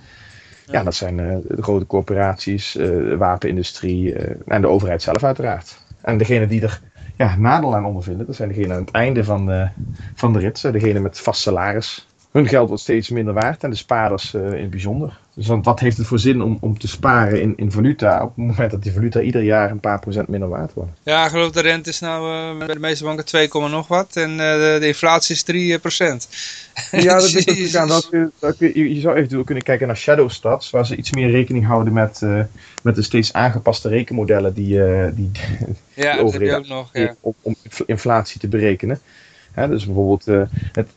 Ja, dat zijn uh, de grote corporaties, uh, de wapenindustrie uh, en de overheid zelf uiteraard. En degene die er ja, nadeel aan ondervinden, dat zijn degenen aan het einde van, van de rit, degene met vast salaris. Hun geld wordt steeds minder waard en de spaarders in het bijzonder. Dus wat heeft het voor zin om, om te sparen in, in valuta op het moment dat die valuta ieder jaar een paar procent minder waard wordt? Ja, ik geloof de rente is nou bij de meeste banken 2, nog wat en de, de, inflatie is 3 procent. Ja, dat is natuurlijk aan dat, je, je zou eventueel kunnen kijken naar shadow stats, waar ze iets meer rekening houden met, met de steeds aangepaste rekenmodellen die, die, ja, die overheden ook nog, ja. om, om, inflatie te berekenen. dus bijvoorbeeld uh, het,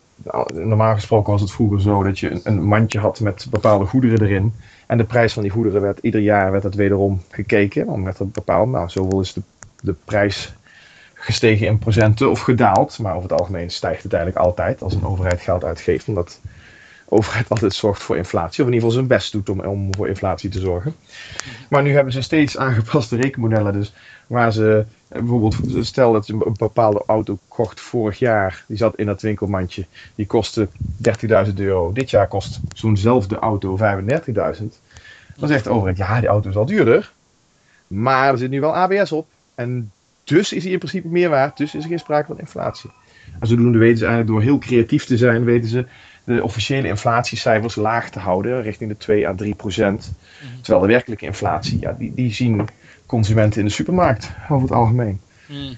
normaal gesproken was het vroeger zo dat je een, mandje had met bepaalde goederen erin. En de prijs van die goederen werd ieder jaar werd het wederom gekeken. Dan werd het bepaald, nou zoveel is de, de prijs gestegen in procenten of gedaald. Maar over het algemeen stijgt het eigenlijk altijd als een overheid geld uitgeeft. Omdat overheid altijd zorgt voor inflatie. Of in ieder geval zijn best doet om, om voor inflatie te zorgen. Maar nu hebben ze steeds aangepaste rekenmodellen. Dus waar ze bijvoorbeeld, stel dat je een bepaalde auto kocht vorig jaar. Die zat in dat winkelmandje. Die kostte 30.000 euro. Dit jaar kost zo'nzelfde auto 35.000. Dan zegt de overheid, ja die auto is al duurder. Maar er zit nu wel ABS op. En dus is hij in principe meer waard. Dus is er geen sprake van inflatie. En zodoende weten ze eigenlijk door heel creatief te zijn, weten ze de officiële inflatiecijfers laag te houden, richting de 2 à 3 procent. Terwijl de werkelijke inflatie, ja, die, die zien consumenten in de supermarkt over het algemeen. Mm.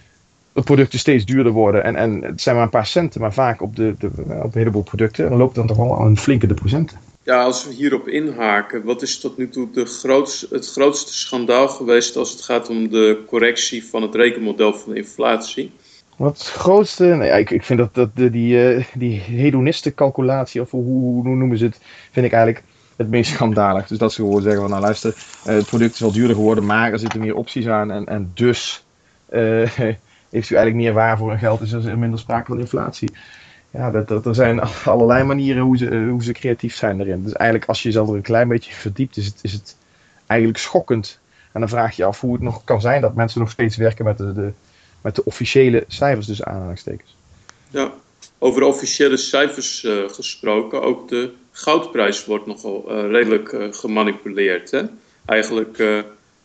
Dat producten steeds duurder worden en, en het zijn maar een paar centen, maar vaak op, de, de, op een heleboel producten, dan loopt het dan toch wel een flinke de procenten. Ja, als we hierop inhaken, wat is tot nu toe de grootste, het grootste schandaal geweest als het gaat om de correctie van het rekenmodel van de inflatie? Wat het grootste, nou ik, ik vind dat, dat die, uh, die hedonistencalculatie, of hoe, hoe, noemen ze het, vind ik eigenlijk het meest schandalig. Dus dat ze gewoon zeggen van nou luister, uh, het product is wel duurder geworden, maar er zitten meer opties aan en, en dus uh, heeft u eigenlijk meer waar voor hun geld, dus er minder sprake van inflatie. Ja, dat, dat, er zijn allerlei manieren hoe ze, hoe ze creatief zijn erin. Dus eigenlijk als je jezelf er een klein beetje verdiept, is het, is het eigenlijk schokkend. En dan vraag je je af hoe het nog kan zijn dat mensen nog steeds werken met de, de met de officiële cijfers, dus aanhalingstekens. Ja, over officiële cijfers uh, gesproken, ook de goudprijs wordt nogal uh, redelijk uh, gemanipuleerd. Hè? Eigenlijk,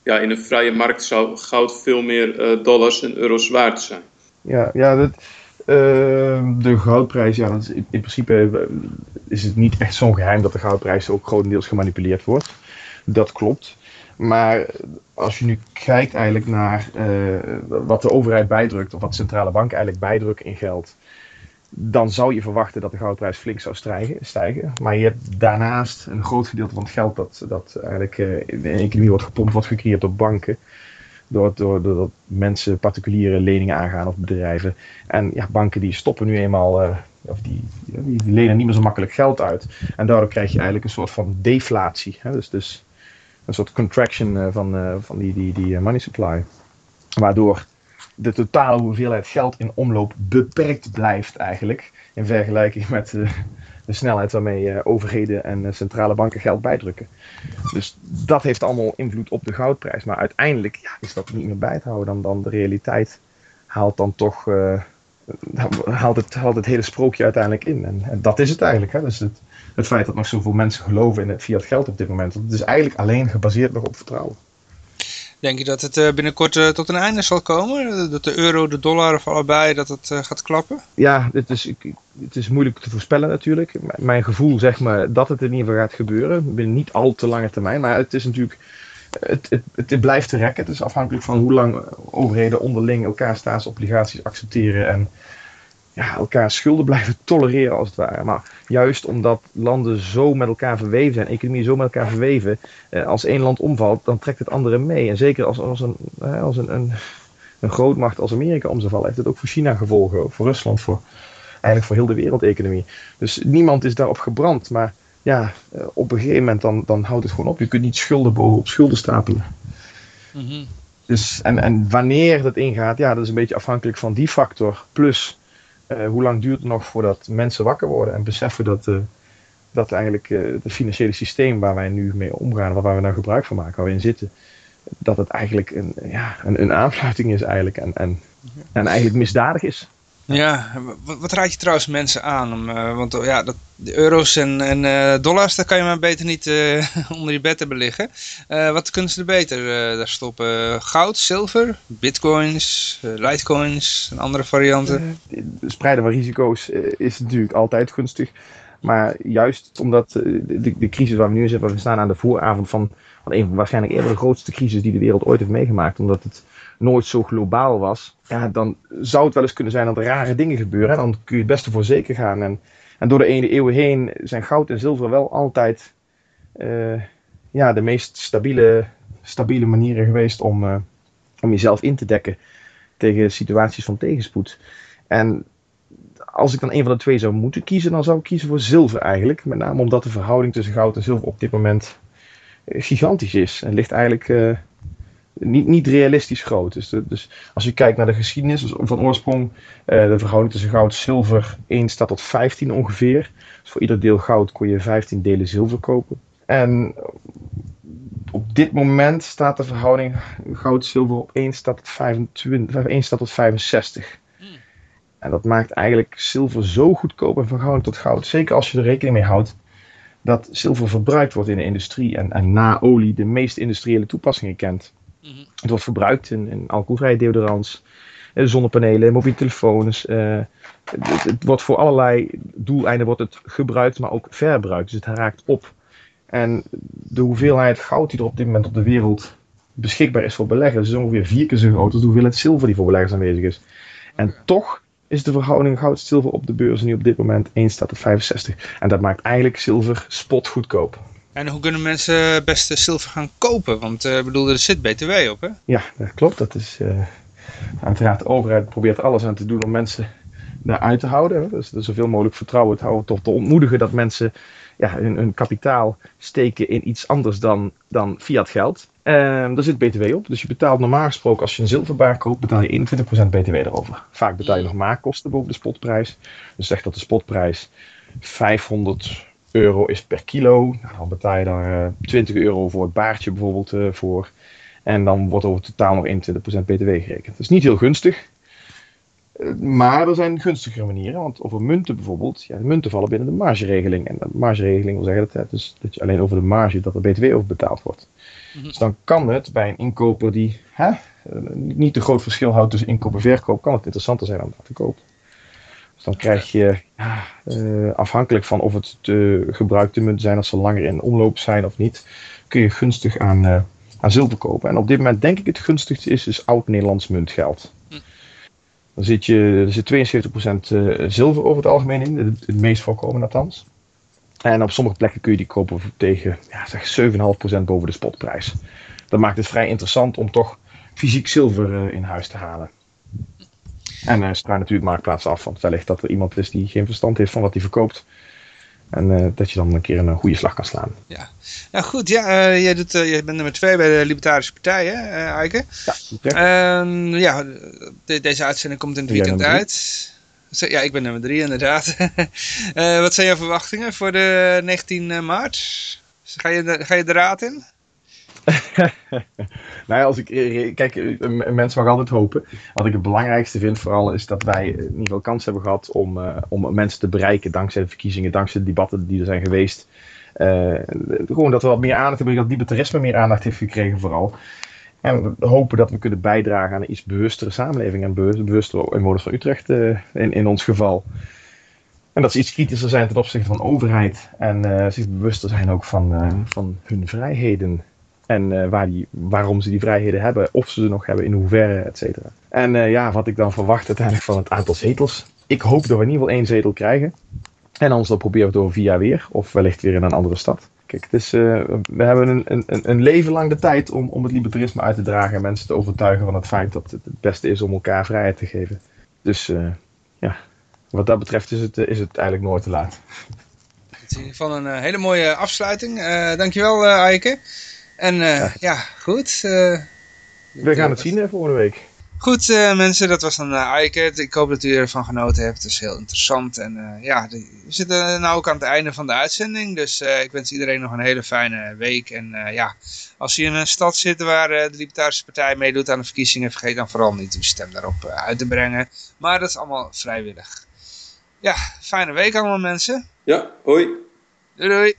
ja, in een vrije markt zou goud veel meer dollars en euro's waard zijn. Ja, ja dat, de goudprijs, ja, dat is in, in, principe is het niet echt zo'n geheim dat de goudprijs ook grotendeels gemanipuleerd wordt. Dat klopt. Maar als je nu kijkt eigenlijk naar uh, wat de overheid bijdrukt, of wat centrale bank eigenlijk bijdrukken in geld, dan zou je verwachten dat de goudprijs flink zou stijgen. Maar je hebt daarnaast een groot gedeelte van het geld dat, dat eigenlijk uh, in de economie wordt gepompt, wordt gecreëerd door banken. Door, door, doordat mensen particuliere leningen aangaan of bedrijven. En ja, banken die stoppen nu eenmaal, uh, of die, die, lenen niet meer zo makkelijk geld uit. En daardoor krijg je eigenlijk een soort van deflatie. Hè? Dus, dus een soort contraction eh, van, eh, van die, die, die eh, money supply. Waardoor de totale hoeveelheid geld in omloop beperkt blijft eigenlijk. In vergelijking met de, de snelheid waarmee overheden en centrale banken geld bijdrukken. Dus dat heeft allemaal invloed op de goudprijs. Maar uiteindelijk ja, is dat niet meer bij te houden. Dan, dan de realiteit haalt dan toch haalt, het, haalt het hele sprookje uiteindelijk in. En, en dat is het eigenlijk. Hè? Dus het, het feit dat nog zoveel mensen geloven in het fiat geld op dit moment. Het is eigenlijk alleen gebaseerd nog op vertrouwen. Denk je dat het eh, binnenkort uh, tot een einde zal komen? Dat de euro, de dollar of allebei, dat het gaat klappen? Ja, het is, het is moeilijk te voorspellen natuurlijk. mijn gevoel zegt me dat het in ieder geval gaat gebeuren. Binnen niet al te lange termijn. Maar het is natuurlijk... Het, het, het, blijft te rekken. Het is afhankelijk van hoe lang overheden onderling elkaar staatsobligaties accepteren. En ja, elkaar schulden blijven tolereren als het ware. Maar juist omdat landen zo met elkaar verweven zijn, economieën zo met elkaar verweven, eh, als één land omvalt, dan trekt het andere mee. En zeker als, als, een, eh, als een, een, een grootmacht als Amerika om zou vallen, heeft het ook voor China gevolgen, voor Rusland, voor eigenlijk voor heel de wereldeconomie. Dus niemand is daarop gebrand. Maar ja, eh, op een gegeven moment dan, dan houdt het gewoon op. Je kunt niet schulden bovenop schulden stapelen. Mm Dus, en, en wanneer dat ingaat, ja, dat is een beetje afhankelijk van die factor. Plus uh, hoe lang duurt het nog voordat mensen wakker worden en beseffen dat, uh, dat eigenlijk uh, het financiële systeem waar wij nu mee omgaan, waar we nou gebruik van maken, waar in zitten, dat het eigenlijk een, ja, een, een aanfluiting is eigenlijk en, en, en eigenlijk misdadig is. Ja, wat, raad je trouwens mensen aan? Om, want ja, dat, de euro's en, en dollars, daar kan je maar beter niet onder je bed hebben liggen. wat kunnen ze er beter daar stoppen? Goud, zilver, bitcoins, litecoins en andere varianten? spreiden van risico's is natuurlijk altijd gunstig. Maar juist omdat de, de, crisis waar we nu in zitten, we staan aan de vooravond van, van een van waarschijnlijk eerder de grootste crisis die de wereld ooit heeft meegemaakt. Omdat het nooit zo globaal was, ja, dan zou het wel eens kunnen zijn dat er rare dingen gebeuren. En dan kun je het beste voor zeker gaan. En, en door de ene eeuw heen zijn goud en zilver wel altijd uh, ja, de meest stabiele, stabiele manieren geweest om, uh, om jezelf in te dekken tegen situaties van tegenspoed. En als ik dan een van de twee zou moeten kiezen, dan zou ik kiezen voor zilver eigenlijk. Met name omdat de verhouding tussen goud en zilver op dit moment eh, gigantisch is. En ligt eigenlijk niet, niet realistisch groot. Dus, de, dus, als je kijkt naar de geschiedenis dus van oorsprong, uh, de verhouding tussen goud en zilver 1 staat tot 15 ongeveer. Dus voor ieder deel goud kon je 15 delen zilver kopen. En op dit moment staat de verhouding goud-zilver op 1 staat tot, 25, 1 staat tot 65. Hmm. En dat maakt eigenlijk zilver zo goedkoop in verhouding tot goud. Zeker als je er rekening mee houdt dat zilver verbruikt wordt in de industrie en, en na olie de meest industriële toepassingen kent. -hmm. Het wordt verbruikt in, in alcoholvrije deodorants, eh, zonnepanelen, mobiele telefoons. Het, het, wordt voor allerlei doeleinden wordt het gebruikt, maar ook verbruikt. Dus het raakt op. En de hoeveelheid goud die er op dit moment op de wereld beschikbaar is voor beleggers, is ongeveer vier keer zo groot als de hoeveelheid zilver die voor beleggers aanwezig is. En toch is de verhouding goud-zilver op de beurs nu op dit moment 1 staat op 65. En dat maakt eigenlijk zilver spot goedkoop. En hoe kunnen mensen beste zilver gaan kopen? Want ik uh, bedoel, er zit BTW op, hè? Ja, dat klopt. Dat is, uh, uiteraard, de overheid probeert alles aan te doen om mensen daaruit te houden. Dus er zoveel mogelijk vertrouwen te houden, toch te ontmoedigen dat mensen ja, hun, hun kapitaal steken in iets anders dan, dan fiat geld. Um, daar zit BTW op. Dus je betaalt normaal gesproken als je een zilverbaar koopt, betaal je 21% BTW erover. Vaak betaal je nog maakkosten boven de spotprijs. Dus zeg dat de spotprijs 500 euro is per kilo. Nou, dan betaal je daar uh, 20 euro voor het baardje bijvoorbeeld uh, voor. En dan wordt over totaal nog 21% BTW gerekend. Dat is niet heel gunstig. Maar er zijn gunstigere manieren, want over munten bijvoorbeeld, ja, de munten vallen binnen de margeregeling. En de margeregeling wil zeggen dat, dus dat je alleen over de marge dat er btw over betaald wordt. Mm -hmm. Dus dan kan het bij een inkoper die hè, niet te groot verschil houdt tussen inkoop en verkoop, kan het interessanter zijn om dat te kopen. Dus dan krijg je, ja, uh, afhankelijk van of het de gebruikte munten zijn, als ze langer in omloop zijn of niet, kun je gunstig aan, uh, aan zilver kopen. En op dit moment denk ik het gunstigste is, is oud-Nederlands muntgeld. Dan zit je, er zit 72% zilver over het algemeen in, het, het meest voorkomende althans. En op sommige plekken kun je die kopen tegen ja, zeg 7,5% boven de spotprijs. Dat maakt het vrij interessant om toch fysiek zilver in huis te halen. En uh, natuurlijk marktplaats af, want wellicht dat er iemand is die geen verstand heeft van wat hij verkoopt. En uh, dat je dan een keer een goede slag kan slaan. Ja, nou goed, ja, uh, jij, doet, uh, jij bent nummer twee bij de Libertarische Partij, hè, Eike? Ja, ja de, deze uitzending komt in het weekend uit. Ja, ik ben nummer drie inderdaad. wat zijn jouw verwachtingen voor de 19 maart? Ga je, de, ga je de raad in? nou ja, als ik, kijk, een mens mag altijd hopen. Wat ik het belangrijkste vind vooral is dat wij in ieder geval kans hebben gehad om, uh, om mensen te bereiken dankzij de verkiezingen, dankzij de debatten die er zijn geweest. Uh, gewoon dat we wat meer aandacht hebben, dat libertarisme meer aandacht heeft gekregen vooral. En we hopen dat we kunnen bijdragen aan een iets bewustere samenleving en bewust, bewustere inwoners van Utrecht uh, in, in ons geval. En dat ze iets kritischer zijn ten opzichte van overheid en zich bewuster zijn ook van, van hun vrijheden. En uh, waar die, waarom ze die vrijheden hebben, of ze ze nog hebben, in hoeverre, et cetera. En uh, ja, wat ik dan verwacht uiteindelijk van het aantal zetels. Ik hoop dat we in ieder geval één zetel krijgen. En anders dan proberen we het over vier jaar weer, of wellicht weer in een andere stad. Kijk, het is, uh, we hebben een, een, een leven lang de tijd om, om het libertarisme uit te dragen en mensen te overtuigen van het feit dat het het beste is om elkaar vrijheid te geven. Dus ja, wat dat betreft is het, is het eigenlijk nooit te laat. Het is in ieder geval een hele mooie afsluiting. dankjewel, Eike. En uh, ja. ja. goed. Uh, We gaan het zien uh, volgende week. Goed mensen, dat was dan Eike. Ik hoop dat u ervan genoten hebt. Het is heel interessant. En ja, we zitten nou ook aan het einde van de uitzending. Dus ik wens iedereen nog een hele fijne week. En ja, als u in een stad zit waar de Libertarische Partij meedoet aan de verkiezingen, vergeet dan vooral niet uw stem daarop uit te brengen. Maar dat is allemaal vrijwillig. Ja, fijne week allemaal mensen. Ja, hoi. Doei doei.